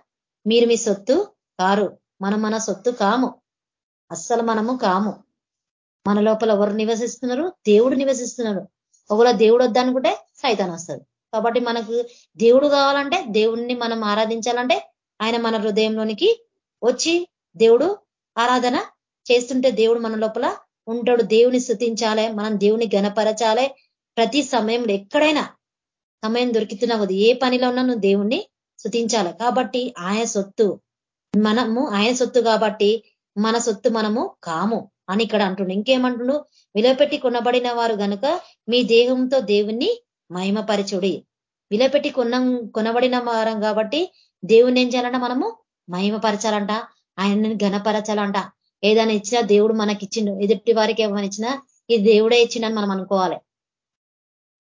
మీరు మీ సొత్తు కారు. మనం మన సొత్తు కాము. అస్సలు మనము కాము. మన లోపల ఎవరు నివసిస్తున్నారు? దేవుడు నివసిస్తున్నారు ఒకవేళ దేవుడు వద్దనుకుంటే సైతాన్ వస్తుంది కాబట్టి మనకు దేవుడు కావాలంటే దేవుణ్ణి మనం ఆరాధించాలంటే ఆయన మన హృదయంలోనికి వచ్చి దేవుడు ఆరాధన చేస్తుంటే దేవుడు మన లోపల ఉంటాడు. దేవుని స్థుతించాలి మనం దేవుని గణపరచాలి ప్రతి సమయంలో ఎక్కడైనా సమయం దొరికితున్నా ఏ పనిలో ఉన్నా నువ్వు దేవుణ్ణి స్థుతించాలి. కాబట్టి ఆయన సొత్తు మనము ఆయన సొత్తు కాబట్టి మన సొత్తు మనము కాము. అని ఇక్కడ అంటుండు. ఇంకేమంటుండు? విలపెట్టి కొనబడిన వారు గనుక మీ దేహంతో దేవుణ్ణి మహిమపరచుడి. విలపెట్టి కొన్న కొనబడిన వారం కాబట్టి దేవుణ్ణి ఏం చేయాలంట మనము? మహిమపరచాలంట. ఆయనని ఘనపరచాలంట. ఏదైనా ఇచ్చినా దేవుడు మనకి ఇచ్చిండు ఎదుటి వారికి ఏమైనా ఇచ్చినా ఇది దేవుడే ఇచ్చిండని మనం అనుకోవాలి.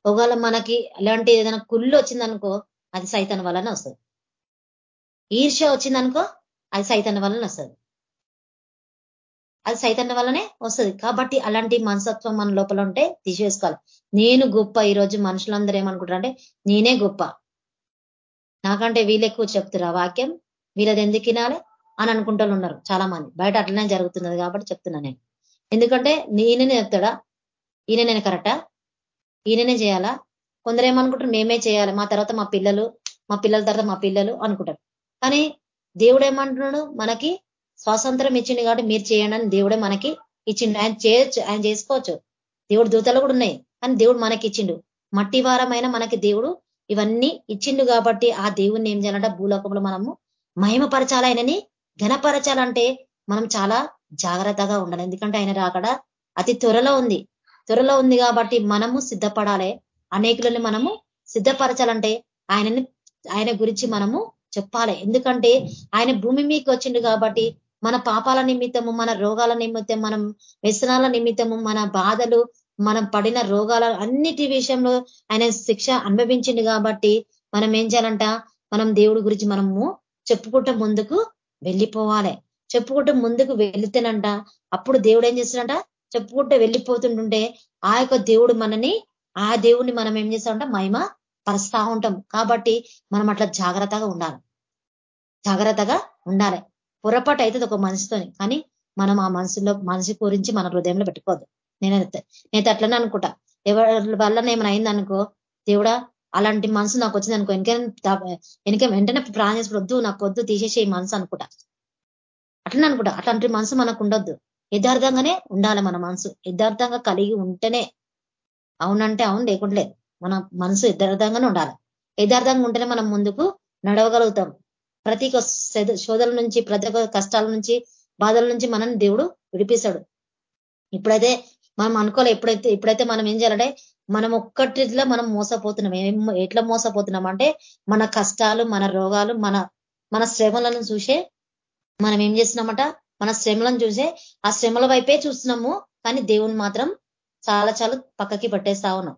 ఒకవేళ మనకి అలాంటి ఏదైనా కుళ్ళు వచ్చిందనుకో అది సైతన్ వలన వస్తుంది. ఈర్ష్య వచ్చిందనుకో అది సైతన్ వలన వస్తుంది. అది సైతన్య వల్లనే వస్తుంది. కాబట్టి అలాంటి మనసత్వం మన లోపల ఉంటే తీసేసుకోవాలి నేను గొప్ప ఈరోజు మనుషులందరూ ఏమనుకుంటారంటే నేనే గొప్ప. నాకంటే వీళ్ళెక్కువ చెప్తురా వాక్యం? వీళ్ళది ఎందుకు వినాలి అని అనుకుంటూ ఉన్నారు చాలా మంది బయట అట్లనే జరుగుతున్నది కాబట్టి చెప్తున్నా నేను. ఎందుకంటే నేనే చెప్తాడా? ఈయననే కరెక్టా? ఈయననే చేయాలా? కొందరు ఏమనుకుంటారు మేమే చేయాలి. మా తర్వాత మా పిల్లలు మా పిల్లల తర్వాత మా పిల్లలు అనుకుంటారు. కానీ దేవుడు ఏమంటున్నాడు? మనకి స్వాతంత్రం ఇచ్చింది కాబట్టి మీరు చేయండి అని దేవుడే మనకి ఇచ్చిండు. ఆయన చేయొచ్చు ఆయన చేసుకోవచ్చు. దేవుడు దూతలు కూడా ఉన్నాయి. కానీ దేవుడు మనకి ఇచ్చిండు. మట్టి వారమైన మనకి దేవుడు ఇవన్నీ ఇచ్చిండు కాబట్టి ఆ దేవుణ్ణి ఏం చేయాలంటే భూలోకంలో మనము మహిమపరచాలి ఆయనని ఘనపరచాలంటే మనం చాలా జాగ్రత్తగా ఉండాలి. ఎందుకంటే ఆయన రాకడ అతి త్వరలో ఉంది. త్వరలో ఉంది కాబట్టి మనము సిద్ధపడాలి. అనేకులని మనము సిద్ధపరచాలంటే ఆయనని ఆయన గురించి మనము చెప్పాలి. ఎందుకంటే ఆయన భూమి మీకు వచ్చిండు కాబట్టి మన పాపాల నిమిత్తము మన రోగాల నిమిత్తం మనం వ్యసనాల నిమిత్తము మన బాధలు మనం పడిన రోగాల అన్నిటి విషయంలో ఆయన శిక్ష అనుభవించింది కాబట్టి మనం ఏం చేయాలంట? మనం దేవుడి గురించి మనము చెప్పుకుంటూ ముందుకు వెళ్ళిపోవాలి. చెప్పుకుంటూ ముందుకు వెళితేనంట అప్పుడు దేవుడు ఏం చేస్తాడంట? చెప్పుకుంటూ వెళ్ళిపోతుంటుంటే ఆ యొక్క దేవుడు మనని ఆ దేవుడిని మనం ఏం చేస్తామంట? మహిమ పరుస్తా ఉంటాం. కాబట్టి మనం అట్లా జాగ్రత్తగా ఉండాలి. జాగ్రత్తగా ఉండాలి. పొరపాటు అవుతుంది ఒక మనసుతోని. కానీ మనం ఆ మనసులో మనసు గురించి మన హృదయంలో పెట్టుకోవద్దు. నేనైతే నేనైతే అట్లనే అనుకుంటా. ఎవరి వల్ల ఏమైనా అయిందనుకో దేవుడా అలాంటి మనసు నాకు వచ్చింది అనుకో వెనక వెనక వెంటనే ప్రాణం చేసి వద్దు నాకు వద్దు తీసేసే మనసు అనుకుంటా. అట్లనే అనుకుంటా. అట్లాంటి మనసు మనకు ఉండొద్దు. యథార్థంగానే ఉండాలి మన మనసు. యథార్థంగా కలిగి ఉంటేనే అవునంటే అవును లేకుండా మన మనసు యథార్థంగానే ఉండాలి. యథార్థంగా ఉంటేనే మనం ముందుకు నడవగలుగుతాం. ప్రతి శోధల నుంచి ప్రతి ఒక్క కష్టాల నుంచి బాధల నుంచి మనం దేవుడు విడిపిస్తాడు. ఇప్పుడైతే మనం అనుకోలే ఎప్పుడైతే ఇప్పుడైతే మనం ఏం చేయాలంటే మనం ఒక్కటిలో మనం మోసపోతున్నాం. ఏం ఎట్లా మోసపోతున్నాం అంటే మన కష్టాలు మన రోగాలు మన మన శ్రమలను చూసే మనం ఏం చేస్తున్నామట? మన శ్రమలను చూసే ఆ శ్రమల వైపే చూస్తున్నాము కానీ దేవుని మాత్రం చాలా చాలా పక్కకి పట్టేస్తా ఉన్నాం.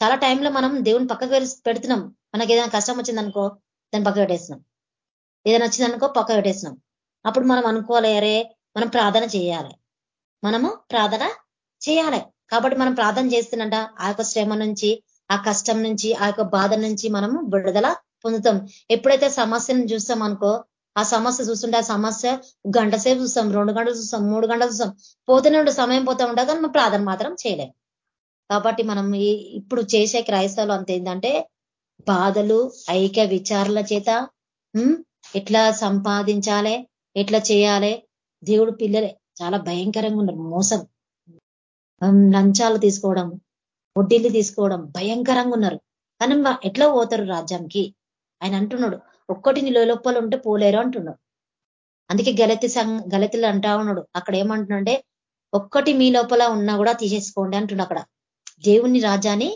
చాలా టైంలో మనం దేవుని పక్కకి పెడుతున్నాం. మనకి ఏదైనా కష్టం వచ్చిందనుకో దాన్ని పక్క పెట్టేస్తున్నాం. ఏదైనా వచ్చిందనుకో పక్క పెట్టేసినాం. అప్పుడు మనం అనుకోలేరే అరే మనం ప్రార్థన చేయాలి. మనము ప్రార్థన చేయాలి. కాబట్టి మనం ప్రార్థన చేస్తున్నట ఆ యొక్క శ్రమ నుంచి ఆ కష్టం నుంచి ఆ యొక్క బాధ నుంచి మనము విడుదల పొందుతాం. ఎప్పుడైతే సమస్యను చూస్తాం అనుకో ఆ సమస్య చూస్తుంటే ఆ సమస్య గంట సేపు చూస్తాం రెండు గంటలు చూస్తాం మూడు గంటలు చూస్తాం. పోతూనే సమయం పోతా ఉంటా కానీ మనం ప్రార్థన మాత్రం చేయలేం. కాబట్టి మనం ఇప్పుడు చేసే క్రైస్తవులు అంత ఏంటంటే బాధలు ఐక్య విచారాల చేత ఎట్లా సంపాదించాలి ఎట్లా చేయాలి? దేవుడు పిల్లలే చాలా భయంకరంగా ఉన్నారు మోసం. లంచాలు తీసుకోవడం వడ్డీలు తీసుకోవడం భయంకరంగా ఉన్నారు. కానీ ఎట్లా పోతారు రాజ్యానికి ఆయన అంటున్నాడు ఒక్కటి నీ లోపల ఉంటే పోలేరు అంటున్నాడు. అందుకే గలతి గలతిలు అంటా ఉన్నాడు. అక్కడ ఏమంటున్నాడంటే ఒక్కటి మీ లోపల ఉన్నా కూడా తీసేసుకోండి అంటున్నాడు అక్కడ. దేవుని రాజ్యాన్ని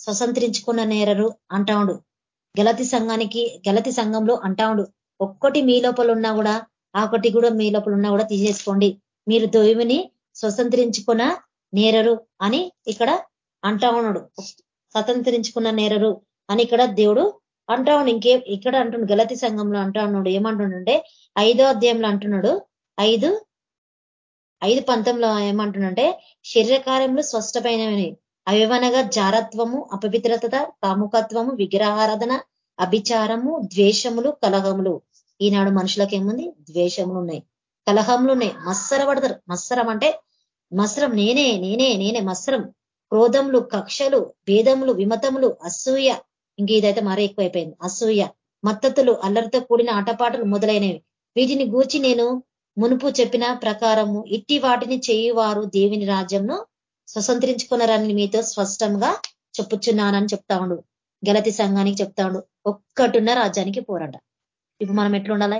స్వతంత్రించుకున్న నేరరు అంటాడు గలతి సంఘానికి గలతి సంఘంలో అంటాడు ఒక్కటి మీ లోపల ఉన్నా కూడా ఆ ఒకటి కూడా మీ లోపల ఉన్నా కూడా తీసేసుకోండి. మీరు దైవుని స్వతంత్రించుకున్న నేరరు అని ఇక్కడ అంటా ఉన్నాడు. స్వతంత్రించుకున్న నేరరు అని ఇక్కడ దేవుడు అంటా ఉన్నాడు. ఇంకే ఇక్కడ అంటున్నాడు గలతి సంఘంలో అంటా ఉన్నాడు. ఏమంటుండే ఐదో అధ్యాయంలో అంటున్నాడు. ఐదు ఐదు పంతంలో ఏమంటుండే శరీరకార్యములు స్పష్టమైనవి. అవివనగా జారత్వము అపవిత్రత కాముకత్వము విగ్రహారాధన అభిచారము ద్వేషములు కలహములు. ఈనాడు మనుషులకు ఏముంది ద్వేషములు ఉన్నాయి కలహములు ఉన్నాయి మత్సర పడతారు మత్సరం అంటే మత్సరం నేనే నేనే నేనే మత్సరం. క్రోధములు కక్షలు భేదములు విమతములు అసూయ. ఇంక ఇదైతే మరీ ఎక్కువైపోయింది. అసూయ. మత్తతులు అల్లరితో కూడిన ఆటపాటలు మొదలైనవి. వీటిని గూర్చి నేను మునుపు చెప్పిన ప్రకారము ఇట్టి వాటిని చేయువారు దేవుని రాజ్యంను స్వతంత్రించుకున్నారని మీతో స్పష్టంగా చెప్పుచున్నానని చెప్తా ఉండు గలతి సంఘానికి చెప్తా ఉండు ఒక్కటున్న రాజ్యానికి పోరంట. ఇప్పుడు మనం ఎట్లుండాలి?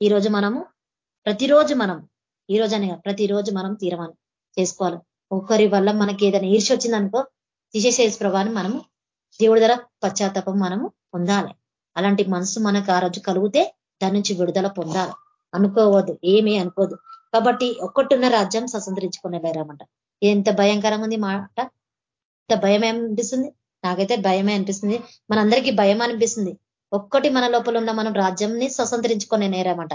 ఈరోజు మనము ప్రతిరోజు మనం ఈ రోజనే ప్రతిరోజు మనం తీర్మానం చేసుకోవాలి. ఒక్కరి వల్ల మనకి ఏదైనా ఈర్ష వచ్చిందనుకో తీసేసేసి ప్రభాని మనము దేవుడి ధర పశ్చాత్తాపం మనము పొందాలి. అలాంటి మనసు మనకు ఆ రోజు కలిగితే దాని నుంచి విడుదల పొందాలి. అనుకోవద్దు ఏమీ అనుకోదు కాబట్టి ఒక్కటిన్న రాజ్యం స్వతంత్రించుకునేలేరమంట ఎంత భయంకరంగా ఉంది మాట? ఎంత భయం అనిపిస్తుంది? నాకైతే భయమే అనిపిస్తుంది. మనందరికీ భయం అనిపిస్తుంది. ఒక్కటి మన లోపల ఉన్న మనం రాజ్యంని స్వతంత్రించుకునే నేరమాట.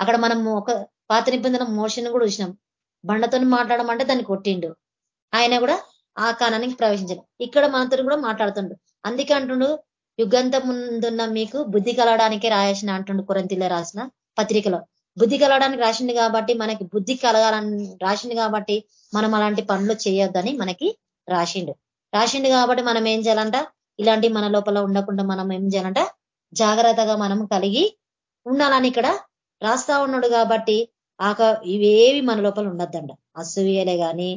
అక్కడ మనం ఒక పాత నిబంధన మోషన్ కూడా చూసినాం. బండతో మాట్లాడమంటే దాన్ని కొట్టిండు. ఆయన కూడా ఆ కాలానికి ప్రవేశించాడు. ఇక్కడ మనతో కూడా మాట్లాడుతుండు. అందుకే అంటుండు యుగంత ముందున్న మీకు బుద్ధి కలగడానికే రాయాల్సిన అంటుండు కొరంతిలో రాసిన పత్రికలో. బుద్ధి కలగడానికి రాసింది కాబట్టి మనకి బుద్ధి కలగాలని రాసింది కాబట్టి మనం అలాంటి పనులు చేయొద్దని మనకి రాసిండు. రాసిండు కాబట్టి మనం ఏం చేయాలంట? ఇలాంటి మన లోపల ఉండకుండా మనం ఏం చేయాలంట జాగ్రత్తగా మనం కలిగి ఉండాలని ఇక్కడ రాస్తా ఉన్నాడు కాబట్టి ఆక ఇవేవి మన లోపల ఉండద్దంట. అసూయలే కానీ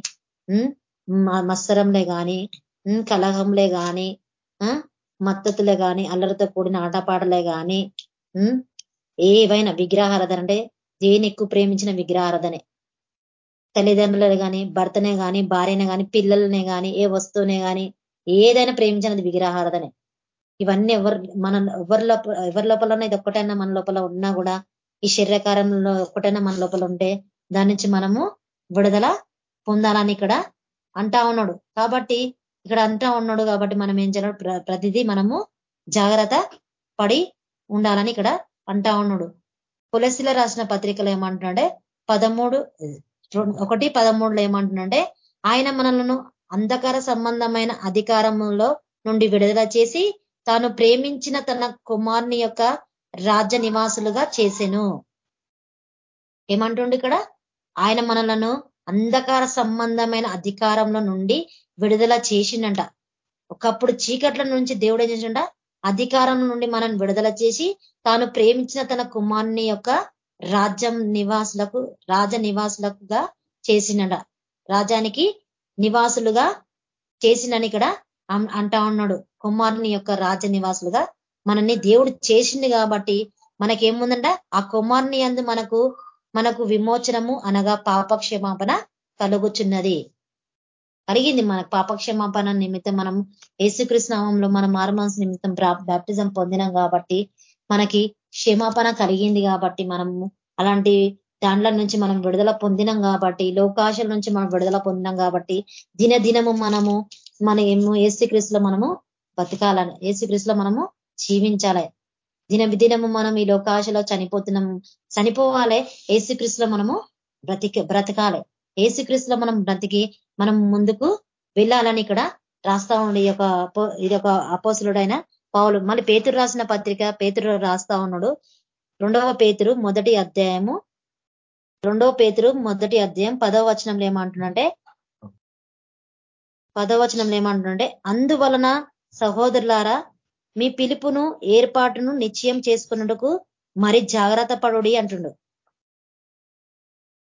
మత్సరంలే కానీ కలహంలే కానీ మత్తతులే కానీ అల్లరితో కూడిన ఆటపాటలే కానీ ఏవైనా విగ్రహారాధన అంటే దేని ఎక్కువ ప్రేమించిన విగ్రహారాధనే. తల్లిదండ్రులే కానీ భర్తనే కానీ భార్యనే కానీ పిల్లలనే కానీ ఏ వస్తువునే కానీ ఏదైనా ప్రేమించినది విగ్రహారాధనే. ఇవన్నీ ఎవరు మన ఎవరి లోపల ఎవరి లోపల ఇది ఒక్కటైనా మన లోపల ఉన్నా కూడా ఈ శరీరకారంలో ఒక్కటైనా మన లోపల ఉంటే దాని నుంచి మనము విడుదల పొందాలని ఇక్కడ అంటా ఉన్నాడు. కాబట్టి ఇక్కడ అంటా ఉన్నాడు కాబట్టి మనం ఏం చేయాలి? ప్రతిదీ మనము జాగ్రత్త పడి ఉండాలని ఇక్కడ అంటా ఉన్నాడు. పులసిల రాసిన పత్రికలు ఏమంటున్నాడే పదమూడు ఒకటి పదమూడులో ఏమంటున్నాడే ఆయన మనలను అంధకార సంబంధమైన అధికారంలో నుండి విడుదల చేసి తాను ప్రేమించిన తన కుమార్ని యొక్క రాజ్య నివాసులుగా చేసెను. ఏమంటుండు ఇక్కడ? ఆయన మనలను అంధకార సంబంధమైన అధికారంలో నుండి విడుదల చేసిండంట. ఒకప్పుడు చీకట్ల నుంచి దేవుడు ఏం చేసిండ అధికారం నుండి మనం విడుదల చేసి తాను ప్రేమించిన తన కుమార్ని యొక్క రాజ్యం నివాసులకు రాజ నివాసులకుగా చేసినడ రాజానికి నివాసులుగా చేసినని ఇక్కడ అంటా ఉన్నాడు. కుమారుని యొక్క రాజ్య నివాసులుగా. మనల్ని దేవుడు చేసింది కాబట్టి మనకేముందంట? ఆ కుమారుని అందు మనకు మనకు విమోచనము అనగా పాపక్షమాపణ కలుగుచున్నది. కలిగింది మన పాపక్షమాపణ నిమిత్తం మనం యేసుకృష్ణామంలో మనం మారుమాంస నిమిత్తం బ్యాప్టిజం పొందినాం కాబట్టి మనకి క్షమాపణ కలిగింది కాబట్టి మనము అలాంటి దాంట్లో నుంచి మనం విడుదల పొందినాం కాబట్టి లోకాశల నుంచి మనం విడుదల పొందినాం కాబట్టి దినదినము మనము మన ఏమో ఏసుక్రీస్తులో మనము బతకాలని ఏసుక్రీస్తులో మనము జీవించాలి. దిన దినము మనం ఈ లోకాశలో చనిపోతున్నాము చనిపోవాలి ఏసుక్రీస్తులో మనము బ్రతికి బ్రతకాలి. ఏసుక్రీస్తులో మనం బ్రతికి మనం ముందుకు వెళ్ళాలని ఇక్కడ రాస్తా ఉండే ఈ యొక్క ఇది ఒక అపోసులుడైన పావులు మళ్ళీ పేతురు రాసిన పత్రిక పేతురు రాస్తా ఉన్నాడు. రెండవ పేతురు మొదటి అధ్యాయము రెండవ పేతురు మొదటి అధ్యాయం పదవ వచనంలో ఏమంటుందంటే పదవ వచనంలో ఏమంటుందంటే అందువలన సహోదరులారా మీ పిలుపును ఏర్పాటును నిశ్చయం చేసుకున్నందుకు మరి జాగ్రత్త పడుడి అంటుండు.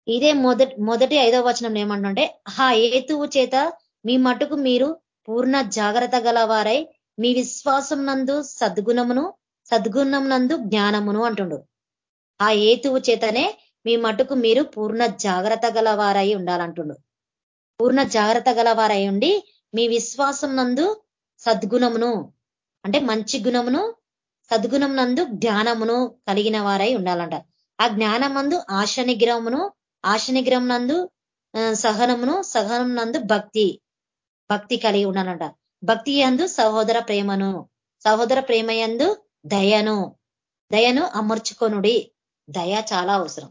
ఇదే మొదటి మొదటి ఐదవ వచనం ఏమంటుంటే ఆ ఏతువు చేత మీ మటుకు మీరు పూర్ణ జాగ్రత్త గలవారై మీ విశ్వాసం నందు సద్గుణమును సద్గుణం నందు జ్ఞానమును అంటుండు. ఆ ఏతువు చేతనే మీ మటుకు మీరు పూర్ణ జాగ్రత్త గలవారై ఉండాలంటుండు. పూర్ణ జాగ్రత్త గలవారై ఉండి మీ విశ్వాసం నందు సద్గుణమును అంటే మంచి గుణమును సద్గుణం నందు జ్ఞానమును కలిగిన వారై ఉండాలంట. ఆ జ్ఞానమందు ఆశ నిగ్రహమును ఆశ నిగ్రహం నందు సహనమును సహనం నందు భక్తి భక్తి కలిగి ఉండాలంట. భక్తి అందు సహోదర ప్రేమను సహోదర ప్రేమయందు దయను దయను అమర్చుకొనుడి. దయ చాలా అవసరం.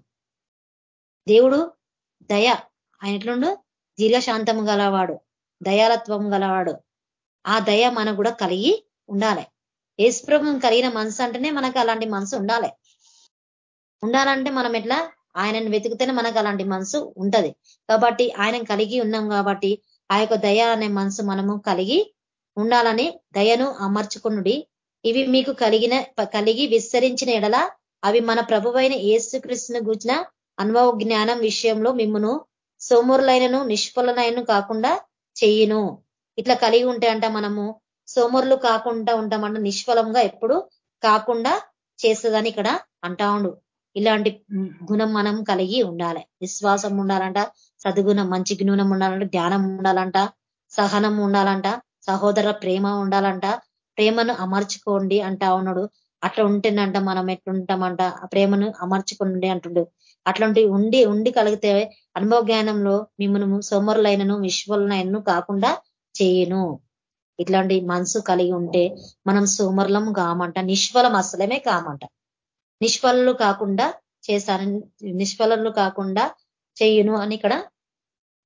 దేవుడు దయ. ఆయన ఎట్లుండు? దీర్ఘశాంతము గలవాడు దయాలత్వం గలవాడు. ఆ దయ మనకు కూడా కలిగి ఉండాలి. ఏసుప్రభం కలిగిన మనసు అంటేనే మనకు అలాంటి మనసు ఉండాలి. ఉండాలంటే మనం ఎట్లా? ఆయనను వెతికితేనే మనకు అలాంటి మనసు ఉంటది. కాబట్టి ఆయన కలిగి ఉన్నాం కాబట్టి ఆ యొక్క దయ అనే మనసు మనము కలిగి ఉండాలని దయను అమర్చుకునుడి. ఇవి మీకు కలిగిన కలిగి విస్తరించిన ఎడల అవి మన ప్రభువైన ఏసుకృష్ణ గూర్చిన అనుభవ జ్ఞానం విషయంలో మిమ్మను సోమరులైనను నిష్ఫలనైన కాకుండా చెయ్యను ఇట్లా కలిగి ఉంటే అంట మనము సోమరులు కాకుండా ఉంటామంట నిష్ఫలంగా ఎప్పుడు కాకుండా చేస్తుందని ఇక్కడ అంటా ఉండు ఇలాంటి గుణం మనం కలిగి ఉండాలి. విశ్వాసం ఉండాలంట సద్గుణం మంచి జ్ఞానం ఉండాలంట జ్ఞానం ఉండాలంట సహనం ఉండాలంట సహోదర ప్రేమ ఉండాలంట ప్రేమను అమర్చుకోండి అంటా ఉన్నాడు. అట్లా ఉంటేనంట మనం ఎట్లుంటామంట ఆ ప్రేమను అమర్చుకోండి అంటుండు. అట్లాంటివి ఉండి ఉండి కలిగితే అనుభవ జ్ఞానంలో మిమ్మల్ని సోమరులైనను విశ్వలైనను కాకుండా చేయను. ఇట్లాంటి మనసు కలిగి ఉంటే మనం సోమరులం కామంట నిష్ఫలం అసలమే కామంట. నిష్ఫలలు కాకుండా చేశాను నిష్ఫలలు కాకుండా చేయును అని ఇక్కడ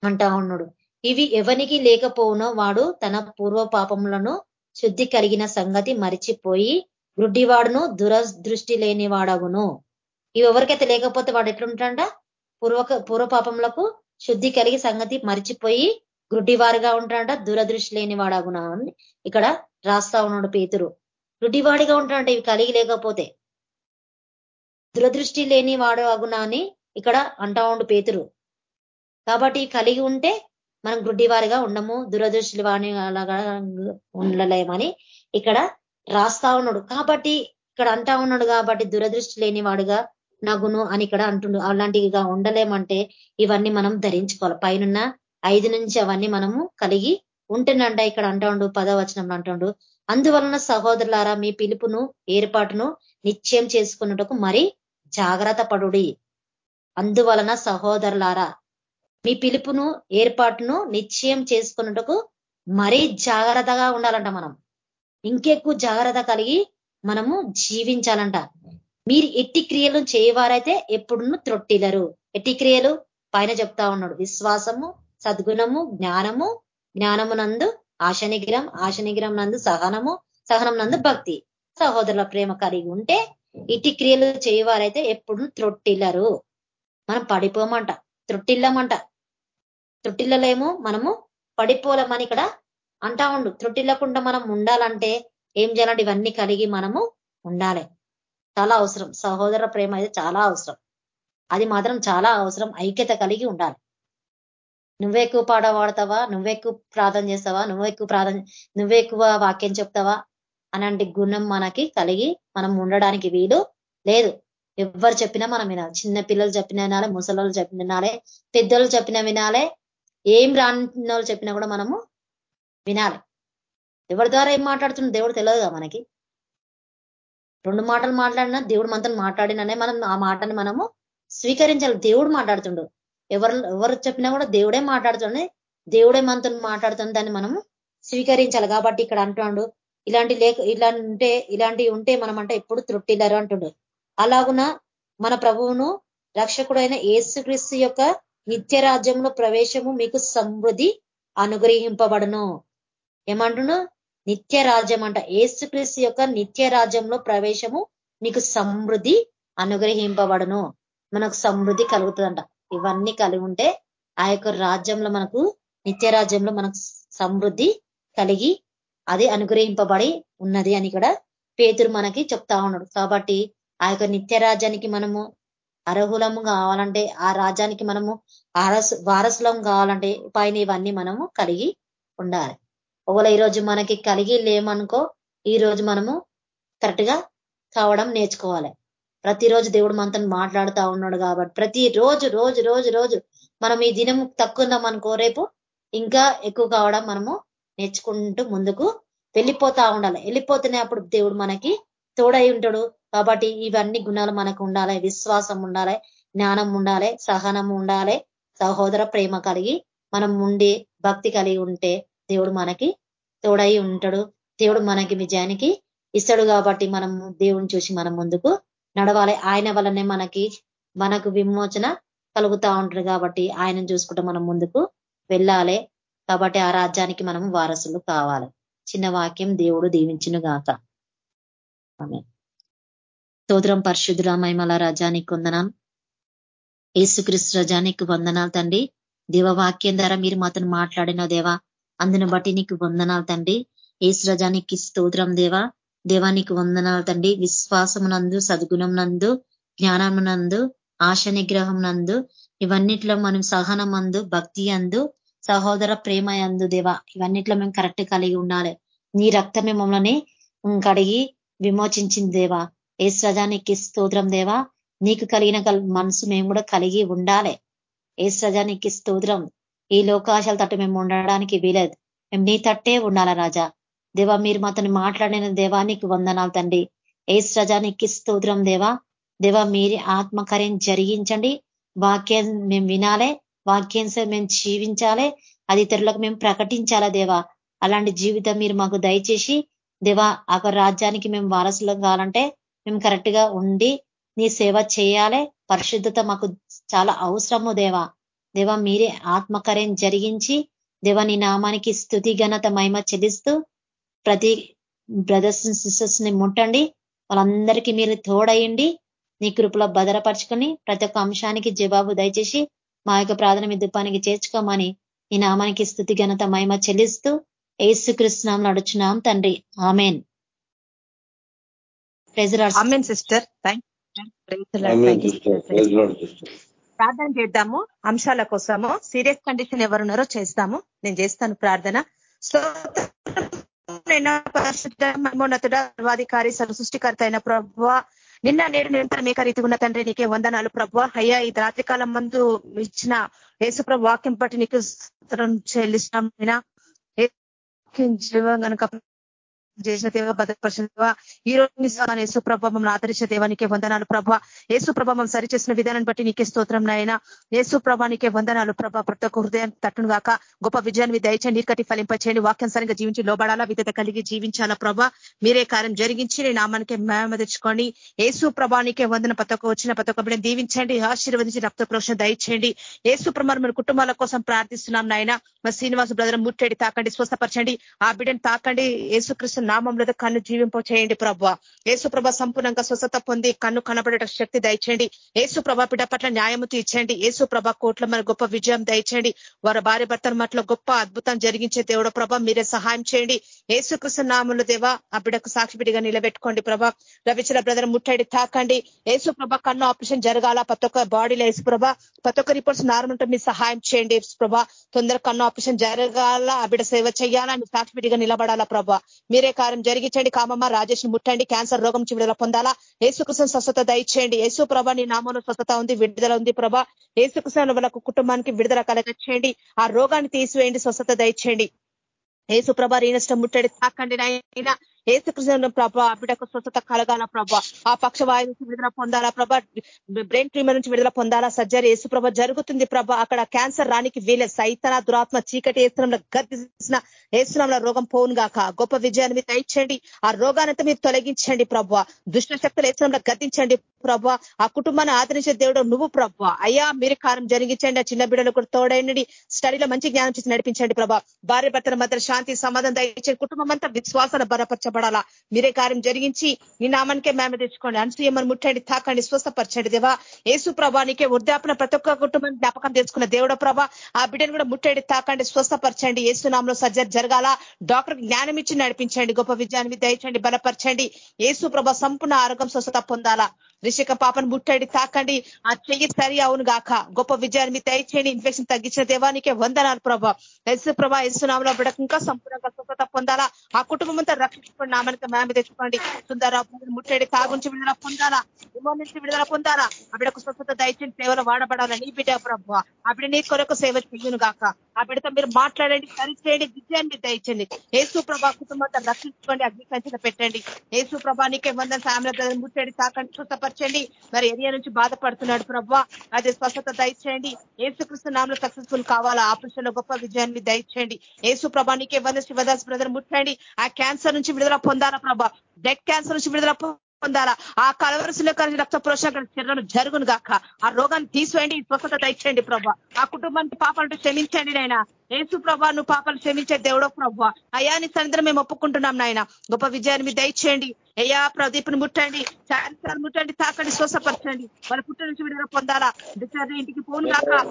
అంటా ఉన్నాడు. ఇవి ఎవనికి లేకపోవునో వాడు తన పూర్వ పాపములను శుద్ధి కలిగిన సంగతి మరిచిపోయి గుడ్డివాడును దురదృష్టి లేని వాడగును ఇవి ఎవరికైతే లేకపోతే వాడు ఎట్లుంటాడ పూర్వ పూర్వపాపములకు శుద్ధి కలిగి సంగతి మరిచిపోయి గుడ్డివారుగా ఉంటాడ దురదృష్టి లేని వాడాగునా అని ఇక్కడ రాస్తా ఉన్నాడు పేతురు. గుడ్డివాడిగా ఉంటాడంట ఇవి కలిగి లేకపోతే. దురదృష్టి లేని వాడు అగునా అని ఇక్కడ అంటా ఉండు పేతురు. కాబట్టి కలిగి ఉంటే మనం గుడ్డివారిగా ఉండము దురదృష్టి వాణి ఉండలేమని ఇక్కడ రాస్తా ఉన్నాడు. కాబట్టి ఇక్కడ అంటా ఉన్నాడు కాబట్టి దురదృష్టి లేని వాడుగా నగును అని ఇక్కడ అంటుండు. అలాంటివిగా ఉండలేమంటే ఇవన్నీ మనం ధరించుకోవాలి. పైన ఐదు నుంచి అవన్నీ మనము కలిగి ఉంటేనంట ఇక్కడ అంటాడు పదవచనం అంటాడు. అందువలన సహోదరులారా మీ పిలుపును ఏర్పాటును నిశ్చయం చేసుకున్నటకు మరి జాగ్రత్త పడుడి. అందువలన సహోదరులారా మీ పిలుపును ఏర్పాటును నిశ్చయం చేసుకున్నటకు మరీ జాగ్రత్తగా ఉండాలంట మనం. ఇంకెక్కువ జాగ్రత్త కలిగి మనము జీవించాలంట. మీరు ఎట్టి క్రియలు చేయవారైతే ఎప్పుడును త్రొట్టిలరు. ఎట్టి క్రియలు? పైన చెప్తా ఉన్నాడు. విశ్వాసము సద్గుణము జ్ఞానము జ్ఞానమునందు ఆశనిగ్రహం ఆశనిగ్రహం నందు సహనము సహనం నందు భక్తి. సహోదరుల ప్రేమ కలిగి ఉంటే ఇటు క్రియలు చేయవారైతే ఎప్పుడు త్రొట్టిల్లరు మనం పడిపోమంట. త్రొట్టిల్లమంట. త్రొట్టిల్లలేము మనము పడిపోలేమని ఇక్కడ అంటా ఉండు. త్రొట్టిల్లకుండా మనం ఉండాలంటే ఏం చేయాలంటే ఇవన్నీ కలిగి మనము ఉండాలి. చాలా అవసరం. సహోదర ప్రేమ అయితే చాలా అవసరం. అది మాత్రం చాలా అవసరం. ఐక్యత కలిగి ఉండాలి. నువ్వే ఎక్కువ పాట పాడతావా? నువ్వెక్కువ ప్రార్థన చేస్తావా? నువ్వెక్కువ ప్రార్థన నువ్వెక్కువ వాక్యం చెప్తావా? అలాంటి గుణం మనకి కలిగి మనం ఉండడానికి వీలు లేదు. ఎవరు చెప్పినా మనం వినాలి. చిన్న పిల్లలు చెప్పిన వినాలి ముసలోళ్ళు చెప్పిన వినాలే పెద్దలు చెప్పిన వినాలే ఏం రాని చెప్పినా కూడా మనము వినాలి. ఎవరి ద్వారా ఏం మాట్లాడుతున్న దేవుడు తెలియదుగా మనకి. రెండు మాటలు మాట్లాడినా దేవుడు మనతో మాట్లాడిననే మనం ఆ మాటని మనము స్వీకరించాలి. దేవుడు మాట్లాడుతుండు. ఎవరు ఎవరు చెప్పినా కూడా దేవుడే మాట్లాడుతుండే. దేవుడే మనతో మాట్లాడుతుంది దాన్ని మనము స్వీకరించాలి. కాబట్టి ఇక్కడ అంటున్నాడు ఇలాంటి లేక ఇలా ఉంటే ఇలాంటివి ఉంటే మనం అంటే ఎప్పుడు తృప్తిలేరు అంటుండు. అలాగున మన ప్రభువును రక్షకుడైన ఏసుక్రీస్తు యొక్క నిత్య రాజ్యంలో ప్రవేశము మీకు సమృద్ధి అనుగ్రహింపబడును. ఏమంటును నిత్య రాజ్యం అంట ఏసుక్రీస్తు యొక్క నిత్య రాజ్యంలో ప్రవేశము నీకు సమృద్ధి అనుగ్రహింపబడును. మనకు సమృద్ధి కలుగుతుందంట. ఇవన్నీ కలిగి ఉంటే ఆ యొక్క రాజ్యంలో మనకు నిత్య రాజ్యంలో మనకు సమృద్ధి కలిగి అది అనుగ్రహింపబడి ఉన్నది అని ఇక్కడ పేతురు మనకి చెప్తా ఉన్నాడు. కాబట్టి ఆ యొక్క నిత్య రాజ్యానికి మనము అర్హులము కావాలంటే ఆ రాజ్యానికి మనము వారసు వారసులం కావాలంటే పైన ఇవన్నీ మనము కలిగి ఉండాలి. ఒకవేళ ఈరోజు మనకి కలిగి లేమనుకో ఈ రోజు మనము కరెక్ట్గా కావడం నేర్చుకోవాలి. ప్రతిరోజు దేవుడు మనతో మాట్లాడుతూ ఉన్నాడు కాబట్టి ప్రతి రోజు రోజు రోజు రోజు మనం ఈ దినం తక్కువ అనుకో రేపు ఇంకా ఎక్కువ కావడం మనము నేర్చుకుంటూ ముందుకు వెళ్ళిపోతా ఉండాలి. వెళ్ళిపోతేనే అప్పుడు దేవుడు మనకి తోడై ఉంటాడు. కాబట్టి ఇవన్నీ గుణాలు మనకు ఉండాలి. విశ్వాసం ఉండాలి జ్ఞానం ఉండాలి సహనం ఉండాలి సహోదర ప్రేమ కలిగి మనం ఉండి భక్తి కలిగి ఉంటే దేవుడు మనకి తోడై ఉంటాడు. దేవుడు మనకి విజయానికి ఇస్తాడు కాబట్టి మనం దేవుని చూసి మనం ముందుకు నడవాలి. ఆయన వల్లనే మనకి మనకు విమోచన కలుగుతా ఉంటాడు కాబట్టి ఆయనను చూసుకుంటూ మనం ముందుకు వెళ్ళాలి. కాబట్టి ఆ రాజ్యానికి మనం వారసులు కావాలి. చిన్న వాక్యం దేవుడు దీవించును గాక. ఆమె స్తోత్రం పరిశుద్ధుల మహిమల రజానికి వందనం. ఏసుక్రీస్తు రజానికి వందనాలు తండ్రి. దేవవాక్యం ద్వారా మీరు మాతను మాట్లాడిన దేవా? అందును బట్టి నీకు వందనాలు తండ్రి. ఏసు రజానికి స్తోత్రం దేవా. దేవానికి వందనాలు తండ్రి. విశ్వాసం నందు సద్గుణం నందు జ్ఞానం నందు ఆశ నిగ్రహం నందు ఇవన్నిట్లో మనం సహనం అందు భక్తి అందు సహోదర ప్రేమ అందు దేవా. ఇవన్నిట్లో మేము కరెక్ట్ కలిగి ఉండాలి. నీ రక్తమే మమ్మల్ని కడిగి విమోచించింది దేవా. ఏ సజానికి స్తోత్రం దేవా. నీకు కలిగిన మనసు మేము కూడా కలిగి ఉండాలి. ఏ సజానికి స్తోత్రం. ఈ లోకాశాల తట్టు మేము ఉండడానికి వీలేదు. మేము నీ తట్టే ఉండాల రాజా. దేవా మీరు మాతను మాట్లాడిన దేవానికి వందనాలు తండ్రి. ఏ సజానికి స్తోత్రం దేవా. దేవా మీరి ఆత్మకార్యం జరిగించండి. వాక్యం మేము వినాలే. వాక్యం మేము జీవించాలి. అది ఇతరులకు మేము ప్రకటించాలా దేవా? అలాంటి జీవితం మీరు మాకు దయచేసి దేవా ఆ రాజ్యానికి మేము వారసులం కావాలంటే మేము కరెక్ట్గా ఉండి నీ సేవ చేయాలి. పరిశుద్ధత మాకు చాలా అవసరము దేవా. దేవా మీరే ఆత్మకార్యం జరిగించి దేవా నీ నామానికి స్థుతి ఘనత మహిమ చెల్లిస్తూ ప్రతి బ్రదర్స్ సిస్టర్స్ని ముట్టండి. వాళ్ళందరికీ మీరు తోడయండి నీ కృపలో భద్రపరచుకొని ప్రతి ఒక్క అంశానికి జవాబు దయచేసి మా యొక్క ప్రార్థన మీ దుప్పానికి చేర్చుకోమని ఈ నామానికి స్థుతి ఘనత మహిమ చెల్లిస్తూ ఏసు కృష్ణం నడుచున్నాం తండ్రి. ఆమెన్. సిస్టర్. ప్రార్థన చేద్దాము. అంశాల కోసము సీరియస్ కండిషన్ ఎవరున్నారో చేస్తాము. నేను చేస్తాను ప్రార్థన. సో మహోన్నతుడ సర్వాధికారి సర్వసృష్టికర్త అయిన ప్రభు నిన్న నేడు నిరంతరం ఏక రీతి ఉన్న తండ్రి నీకే వందనాలు ప్రభు అయ్యా ఈ రాత్రికాలం మందు ఇచ్చిన యేసు ప్రభు వాక్యం బట్టి నీకు చెల్లిస్తాం. జీవం కనుక చేసిన దేవ భద్రపరిచిన దేవ ఈ రోజు యేసు ప్రభావం ఆదరించిన దేవానికే వందనాలు ప్రభ. యేసు ప్రభావం సరిచేసిన విధానాన్ని బట్టి నీకే స్తోత్రం నాయన. యేసు ప్రభానికే వందనాలు ప్రభ. ప్రతి ఒక్క హృదయం తట్టును గాక గొప్ప విజయాన్ని దయచండి నీకటి ఫలింపచేయండి. వాక్యానుసారంగా జీవించి లోబడాలా విధత కలిగి జీవించాలా ప్రభ. మీరే కార్యం జరిగించి నేను నామానికే మేమ తెచ్చుకోండి. యేసు ప్రభానికే వందన. పతక వచ్చిన పతక బిడ్డ దీవించండి. ఆశీర్వదించి రక్త ప్రోక్షణ దయచేయండి. యేసు ప్రమాణం మన కుటుంబాల కోసం ప్రార్థిస్తున్నాం నాయన. మా శ్రీనివాస బ్రదర్ ముట్టడి తాకండి స్వస్థపరచండి. ఆ బిడ్డను తాకండి. యేసుకృష్ణ నామంలో కన్ను జీవింప చేయండి ప్రభ. యేసు సంపూర్ణంగా స్వస్థత పొంది కన్ను కనబడేట శక్తి దయచేయండి. ఏసు ప్రభ బిడ్డ పట్ల న్యాయము తీర్చండి. యేసు ప్రభ కోట్ల మన గొప్ప విజయం దయచేయండి. వారి భార్య భర్తల మట్ల గొప్ప అద్భుతం జరిగించే దేవుడు ప్రభ మీరే సహాయం చేయండి. ఏసుకృష్ణ నామంలో దేవా ఆ బిడ్డకు సాక్షిబిడిగా నిలబెట్టుకోండి ప్రభ. రవిచల బ్రదర్ ముట్టడి తాకండి. ఏసు ప్రభ కన్ను ఆపరేషన్ జరగాల. ప్రతి ఒక్క బాడీలో యేసు ప్రభ ప్రతి ఒక్క రిపోర్ట్స్ నార్మల్ మీరు సహాయం చేయండి యేసు ప్రభ. తొందర కన్ను ఆపరేషన్ జరగాల. ఆ బిడ్డ సేవ చేయాలా? సాక్షిబిడిగా నిలబడాలా ప్రభ. మీరే కార్యం జరిగించండి. కామమ్మ రాజేష్ ముట్టండి. క్యాన్సర్ రోగం నుంచి విడుదల పొందాలా? ఏసుకృష్ణ స్వస్థత దయచేయండి. ఏసు ప్రభా నీ నామంలో స్వస్థత ఉంది విడుదల ఉంది ప్రభా. ఏసుకృష్ణ వాళ్ళకు కుటుంబానికి విడుదల కలగచ్చేయండి ఆ రోగాన్ని తీసివేయండి స్వస్థత దయచేయండి. ఏసు ప్రభ రీనష్టం ముట్టడి తాకండి నాయన. ఏసుకృష్ణ ప్రభ బిడ్డకు స్వస్థత కలగాల ప్రభా. ఆ పక్షవాయు నుంచి విడుదల పొందాలా ప్రభ. బ్రెయిన్ ట్యూమర్ నుంచి విడుదల పొందాలా సర్జరీ ఏసు ప్రభ జరుగుతుంది ప్రభ. అక్కడ క్యాన్సర్ రానికి వీలే సైతన దురాత్మ చీకటి ఏసునంలో గర్దిసిన ఏసునంలో రోగం పోను గాక. గొప్ప విజయాన్ని మీరు దయచేయండి. ఆ రోగానంతా మీరు తొలగించండి ప్రభ. దుష్ట శక్తులు ఏసునంలో గద్దించండి ప్రభ. ఆ కుటుంబాన్ని ఆదరించే దేవుడు నువ్వు ప్రభ. అయ్యా మీరు కారం జరిగించండి. ఆ చిన్న బిడ్డలు కూడా తోడైండి స్టడీలో మంచి జ్ఞానం చేసి నడిపించండి ప్రభ. భార్య భర్తల మధ్య శాంతి సమాధానం దయచేయండి. కుటుంబం అంతా విశ్వాసాలు బలపరచబడాలా మీరే కార్యం జరిగించి నీ నామానికే మేమ తెచ్చుకోండి. అనుసూయమ్మని ముట్టండి తాకండి స్వస్థపరచండి దేవా. ఏసు ప్రభానికే వృద్ధాపన ప్రతి ఒక్క కుటుంబం జ్ఞాపకం తెచ్చుకున్న దేవుడ ప్రభ. ఆ బిడ్డను కూడా ముట్టండి తాకండి స్వస్థపరచండి. ఏసునామంలో సర్జరీ జరగాల? డాక్టర్ జ్ఞానం ఇచ్చి నడిపించండి గొప్ప విజయాన్ని దయచండి బలపరచండి. ఏసు ప్రభ సంపూర్ణ ఆరోగ్యం స్వస్థత పొందాలా? రిషిక పాపను ముట్టండి తాకండి. ఆ చెయ్యి సరి అవును గాక. గొప్ప విజయాన్ని మీ దయచేయండి. ఇన్ఫెక్షన్ తగ్గించిన దేవానికే వందనాలు ప్రభా. ఎసు ప్రభా ఎస్సునామలో బిడ్డకు ఇంకా సంపూర్ణంగా స్వస్థత పొందాలా? ఆ కుటుంబం అంతా తెచ్చుకోండి నామనిత మేమ తెచ్చుకోండి. సుందర ముట్టడి తాగు నుంచి విడుదల పొందాలా? విమో నుంచి విడుదల పొందాలా? ఆ బిడకు స్వస్థత దయచేసి సేవలు వాడబడాలా? నీ బిడ్డ ప్రభు ఆ నీ కొరకు సేవ చెయ్యును గాక. ఆ బిడ్డతో మీరు మాట్లాడండి సరిచేయండి విజయాన్ని దయచండి. ఏసు ప్రభా కుటుంబంతో రక్షించుకోండి అగ్ని సంచిన పెట్టండి. ఏసు ప్రభా నీకే వందల ఫ్యామిలీ ముట్టడి తాకండి స్వస్థపరచండి. మరి ఏరియా నుంచి బాధపడుతున్నాడు ప్రభు అదే స్వస్థత దయచేయండి. ఏసుకృష్ణ నామలో సక్సెస్ఫుల్ కావాలా? ఆపరేషన్ గొప్ప విజయాన్ని దయచేయండి. ఏసు ప్రభా నీకే వంద శివదాస్ బ్రదర్ ముట్టండి. ఆ క్యాన్సర్ నుంచి విడుదల పొందాలా ప్రభా? బ్లడ్ క్యాన్సర్ నుంచి విడుదల పొందాలా? ఆ కలవరసులో కలిసి రక్త పోషణ శరీరం జరుగును గాక. ఆ రోగాన్ని తీసివేయండి స్వస్థత దయచేయండి ప్రభా. ఆ కుటుంబానికి పాపాలను క్షమించండి నాయన. ఏసు ప్రభా నువ్వు పాపాలు క్షమించే దేవుడో ప్రభా. అయాని సన్నిధిని మేము ఒప్పుకుంటున్నాం నాయన. గొప్ప విజయాన్ని మీరు దయచేయండి. అయ్యా ప్రదీప్ని ముట్టండి. చారిసార్ ముట్టండి తాకండి శ్వాసపరచండి వాళ్ళ పుట్ట నుంచి విడుదల పొందాలా? ఇంటికి పోను కాక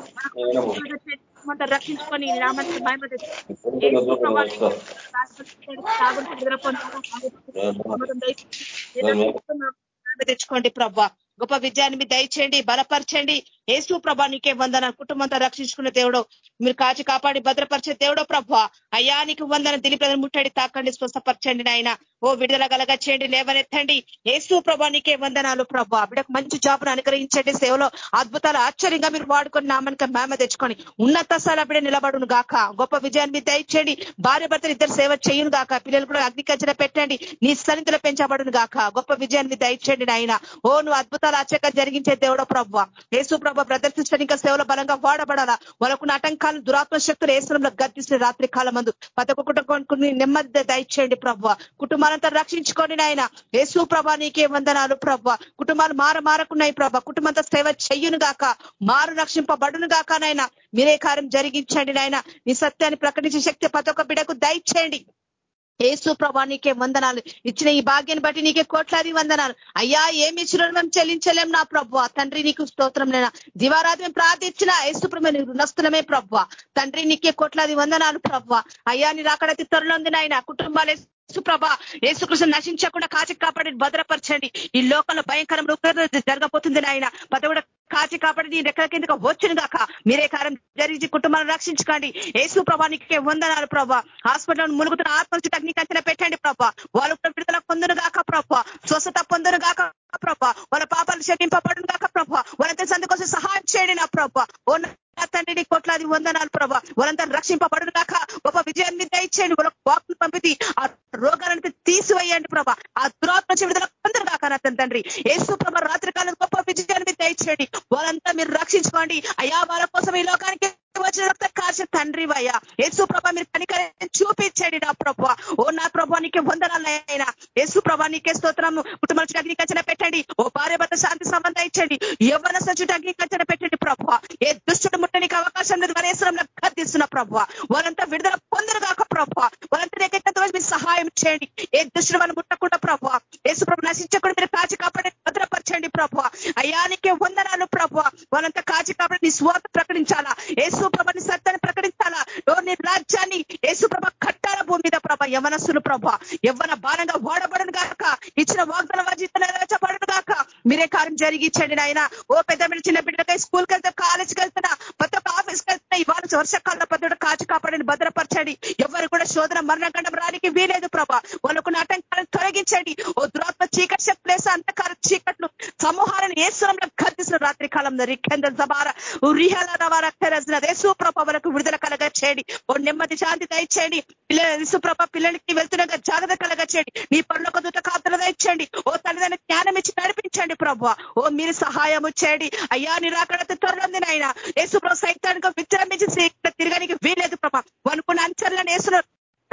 రక్షించుకొని నామంటే మహిమ తెచ్చుకోండి ప్రభా. గొప్ప విజయాన్ని మీరు దయచేయండి బలపరచండి. ఏసు ప్రభా నీకే వందన కుటుంబంతో రక్షించుకున్న దేవుడు మీరు కాచి కాపాడి భద్రపరిచే దేవుడో ప్రభా. అయ్యా నీకు వందన దిని ప్రజలు ముట్టడి తాకండి స్వస్థపరచండి నాయన. ఓ విడుదల గలగా చేయండి లేవనెత్తండి. ఏసు ప్రభా నీకే వందనాలు ప్రభా. బిడకు మంచి జాబును అనుగ్రహించండి సేవలో అద్భుతాలు ఆశ్చర్యంగా మీరు వాడుకొని నామనిక మేమ తెచ్చుకొని ఉన్నత స్థల బిడ నిలబడును గాక. గొప్ప విజయాన్ని మీరు దయచేయండి. భార్య భర్తలు ఇద్దరు సేవ చేయును గాక. పిల్లలు కూడా అగ్నికచ్చన పెట్టండి. నీ సన్నిధిలో పెంచబడును గాక. గొప్ప విజయాన్ని దయచేయండి నాయన. ఓ నువ్వు అద్భుతాలు ఆశ్చర్యంగా జరిగించే దేవుడో ప్రభావ. ఏసు ప్రభ ప్రదర్శించడం ఇంకా సేవల బలంగా వాడబడాలా? వాళ్ళకున్న ఆటంకాలు దురాత్మ శక్తులు ఏసులంలో గర్తిస్తున్న రాత్రి కాలం మందు ప్రతి నెమ్మది దయచేయండి ప్రభావ. కుటుంబాలంతా రక్షించుకోండి నాయన. యేసు ప్రభా నీకే వందనాలు ప్రభ కుటుంబాలు మార మారకున్నాయి ప్రభ కుటుంబంతో సేవ చెయ్యును గాక. మారు రక్షింపబడును గాక నాయన. మీరే కార్యం జరిగించండి నాయన. నీ సత్యాన్ని ప్రకటించే శక్తి ప్రతి ఒక్క బిడకు దయచేయండి. ఏసు ప్రభా నీకే వందనాలు. ఇచ్చిన ఈ భాగ్యాన్ని బట్టి నీకే కోట్లాది వందనాలు. అయ్యా ఏమి ఇచ్చిన మేము చెల్లించలేం నా ప్రభు. తండ్రి నీకు స్తోత్రం లేనా. దివారాధి మేము ప్రార్థించిన ఏసుప్రమే ప్రభు నీకు రుణస్తులమే ప్రభు. తండ్రి నీకే కోట్లాది వందనాలు ప్రభు. అయ్యా నీ రాకడతి త్వరలో ఉంది నాయన. కుటుంబాలే సుప్రభ ఏసుకృష్ణ నశించకుండా కాచి కాపాడి భద్రపరచండి. ఈ లోకంలో భయంకరం జరగబోతుంది నాయన. పదవుడ కాచి కాపాడి నీ రెక్కల కిందకు వచ్చిన దాకా మీరే కారం జరిగి కుటుంబాలను రక్షించుకోండి. ఏసు ప్రభానికి వందనాలు ప్రభా. హాస్పిటల్ మునుగుతున్న ఆత్మహత్య అగ్ని కంచెన పెట్టండి ప్రభా. వాళ్ళు విడుదల పొందును గాక ప్రభా. స్వస్థత పొందును గాక ప్రభా వాళ్ళ పాపాలు క్షమింపబడును కాక ప్రభా. వాళ్ళంతా సందుకోసం సహాయం చేయండి నా ప్రభా. ఓ తండ్రిని కోట్లాది వందనాలు ప్రభా. వాళ్ళంతా రక్షింపబడును కాక గొప్ప విజయాన్ని దయచేయండి. వాళ్ళ వాక్ను పంపితి. ఆ రోగాలంతా తీసివేయండి ప్రభా. ఆ దురాత్మ విడుదల పొందరు కాక నా తండ్రి. ఏసు ప్రభ రాత్రి కాలం గొప్ప విజయాన్ని దయచేయండి. వాళ్ళంతా మీరు రక్షించుకోండి. అయా వాళ్ళ కోసం ఈ లోకానికి వచ్చిన రక్త తండ్రి అయ్యా యేసు ప్రభ మీరు కనికరం చూపించండి నా ప్రభ. ఓ నా ప్రభానికి నీకే వందనాలైనా యేసు ప్రభా నీకే స్తోత్రం కుటుంబ అగ్నికచన పెట్టండి. ఓ భార్య భర్త శాంతి సంబంధం ఇచ్చండి. యవ్వన సచుట అగ్నికచన పెట్టండి ప్రభ. ఏ దుష్టుడు ముట్టడానికి అవకాశం లేదు. వరేశ్వరంలో గర్దిస్తున్న ప్రభ. వాళ్ళంతా విడుదల పొందరు కాక ప్రభ. వాళ్ళంతా నీకెంత మీరు సహాయం చేయండి. ఏ దుష్టుడు వాళ్ళు ముట్టకుండా ప్రభ. యేసు ప్రభు నశించకుండా మీరు కాచి కాపాడి భద్రపరచండి ప్రభ. అయానికే వందనాలు ప్రభ. వాళ్ళంతా కాచి కాబట్టి నీ స్వార్థ ప్రకటించాలా? యేసు ప్రభని సత్యాన్ని ప్రకటించాలా? నీ రాజ్యాన్ని యేసుప్రభ కట్టాల భూమి మీద ప్రభ యవనస్సులు ప్రభ. యవ్వన బాణంగా వాడబడను గాక ఇచ్చిన వాగ్దాన వాజిత నెరవేర్చబడను గాక. మీరే కార్యం జరిగించండి నాయన. ఓ పెద్ద మీద చిన్న బిడ్డకై స్కూల్కి వెళ్తా కాలేజ్కి వెళ్తున్నా ప్రతి ఒక్క ఆఫీస్కి వెళ్తున్నా ఇవాళ వర్షకాల పద్ధతి కాచి కాపాడని భద్రపరచండి. ఎవరు కూడా శోధన మరణగండం రానికి వీలేదు ప్రభ. వాళ్ళకున్న ఆటంకాలను తొలగించండి. ఓ దురాత్మ చీకటి శక్తులేసే అంతకాల చీకట్లు సమూహాలను ఏ స్వరంలో రాత్రి కాలంలో రిఖంద జబార రిహల రవారక్షరసిన యేసుప్రభ వరకు విడుదల కలగ చేయండి ఓ నెమ్మది శాంతి దయచేయండి. పిల్లల యేసుప్రభ పిల్లలకి వెళ్తున్నగా జాగ్రత్త కలగ చేయండి మీ పనులకు దుట కాపులు దయచేయండి. ఓ తల్లిదండ్రులు జ్ఞానం ఇచ్చి నడిపించండి ప్రభు. ఓ మీరు సహాయము చేయండి. అయ్యా నిరాకరత త్వరలోంది నాయన. యేసుప్రభ సైతానికి విజృంభించి తిరగడానికి వీలేదు ప్రభ. అనుకున్న అంచర్లను వేసిన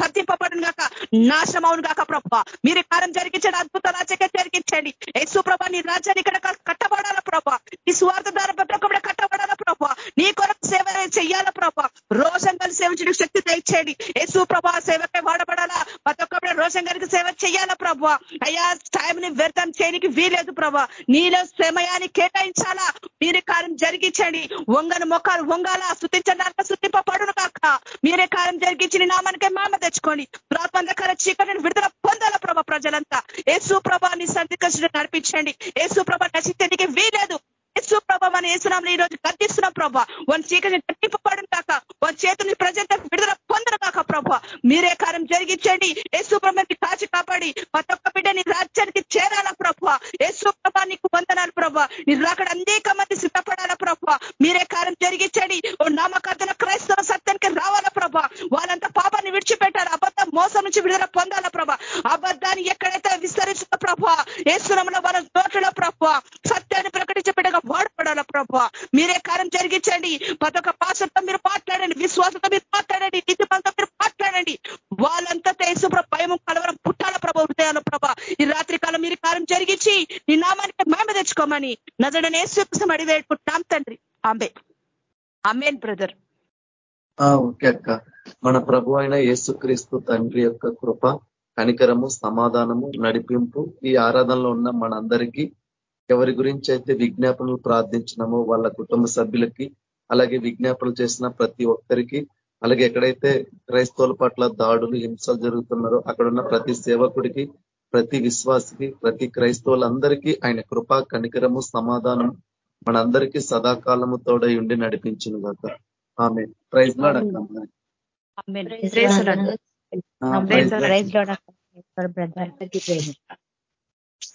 కర్తింపబడును గాక నాశనం అవును గాక ప్రభ. మీరు కారం జరిగించండి అద్భుత రాజ్యంగా జరిగించండి. యేసు ప్రభా నీ రాజ్యాన్ని ఇక్కడ కట్టబడాల ప్రభా. నీ స్వార్థ ద్వారా ప్రతి ఒక్క నీ కొరకు సేవ చెయ్యాల ప్రభా? రోషం కలిసి సేవించడానికి శక్తి దయచేయండి. యేసు ప్రభా సేవకై వాడబడాలా? ప్రతి ఒక్క రోషం సేవ చెయ్యాల ప్రభా? అయ్యా టైంని వ్యర్థం చేయడానికి వీలేదు ప్రభా. నీలో సమయాన్ని కేటాయించాలా? మీరే కార్యం జరిగించండి. వంగని మొక్కలు వంగాలా? శృతించడానికి శృతింపబడును కాక మీరే కార్యం జరిగించి నామానికే మామ తెచ్చుకొని ప్రాత్మంధకర చీకటిని విడుదల పొందాల ప్రభా ప్రజలంతా? యేసు ప్రభాని సంధికృష్ణ నడిపించండి. యేసు ప్రభ నశించడానికి వీలేదు యేసు ప్రభ మన యేసునామని ఈ రోజు గర్తిస్తున్నాం ప్రభ. వన్ చీకటిని తగ్గింపబడిన కాక వన్ చేతుని ప్రజెంట్ విడుదల పొందడం కాక ప్రభ. మీరే కారం జరిగించండి. యేసు ప్రభని కాచి కాపాడి ప్రతి ఒక్క బిడ్డని రాజ్యానికి చేరాల ప్రభ. యేసు ప్రభ నీకు వందనాలు ప్రభ. నీ రాకడ అనేక మంది సిద్ధపడాల ప్రభ. మీరే కారం జరిగించండి. ఓ నామకర్తన క్రైస్తవ సత్యానికి రావాలి మోసం నుంచి విడుదల పొందాల ప్రభా. అబద్ధాన్ని ఎక్కడైతే విస్తరించిన ప్రభా ఏసునంలో వాళ్ళ నోట్ల ప్రభా సత్యాన్ని ప్రకటించే వాడపడాల ప్రభా. మీరే కార్యం జరిగించండి. పదొక ఒక్క పాసంతో మీరు మాట్లాడండి. విశ్వాసంతో మీరు మాట్లాడండి. నీతిమంతో మీరు మాట్లాడండి. వాళ్ళంతా తెలుసు భయం కలవరం పుట్టాల ప్రభ హృదయాల ప్రభ. ఈ రాత్రి కాలం మీరు కార్యం జరిగించి నీ నామానికి మేమ తెచ్చుకోమని నజడని యేసు అడివేడుకుంటున్నాం తండ్రి. ఆమె అమ్మేన్ బ్రదర్. ఓకే అక్క. మన ప్రభు అయిన యేసుక్రీస్తు తండ్రి యొక్క కృప కనికరము సమాధానము నడిపింపు ఈ ఆరాధనలో ఉన్న మనందరికీ ఎవరి గురించి అయితే విజ్ఞాపనలు ప్రార్థించినామో వాళ్ళ కుటుంబ సభ్యులకి అలాగే విజ్ఞాపనలు చేసిన ప్రతి ఒక్కరికి అలాగే ఎక్కడైతే క్రైస్తవుల పట్ల దాడులు హింసలు జరుగుతున్నారో అక్కడ ఉన్న ప్రతి సేవకుడికి ప్రతి విశ్వాసికి ప్రతి క్రైస్తవులందరికీ ఆయన కృప కనికరము సమాధానం మనందరికీ సదాకాలము తోడై ఉండి నడిపించిన గాక ఆమె ప్రైజ్ బ్రదర్.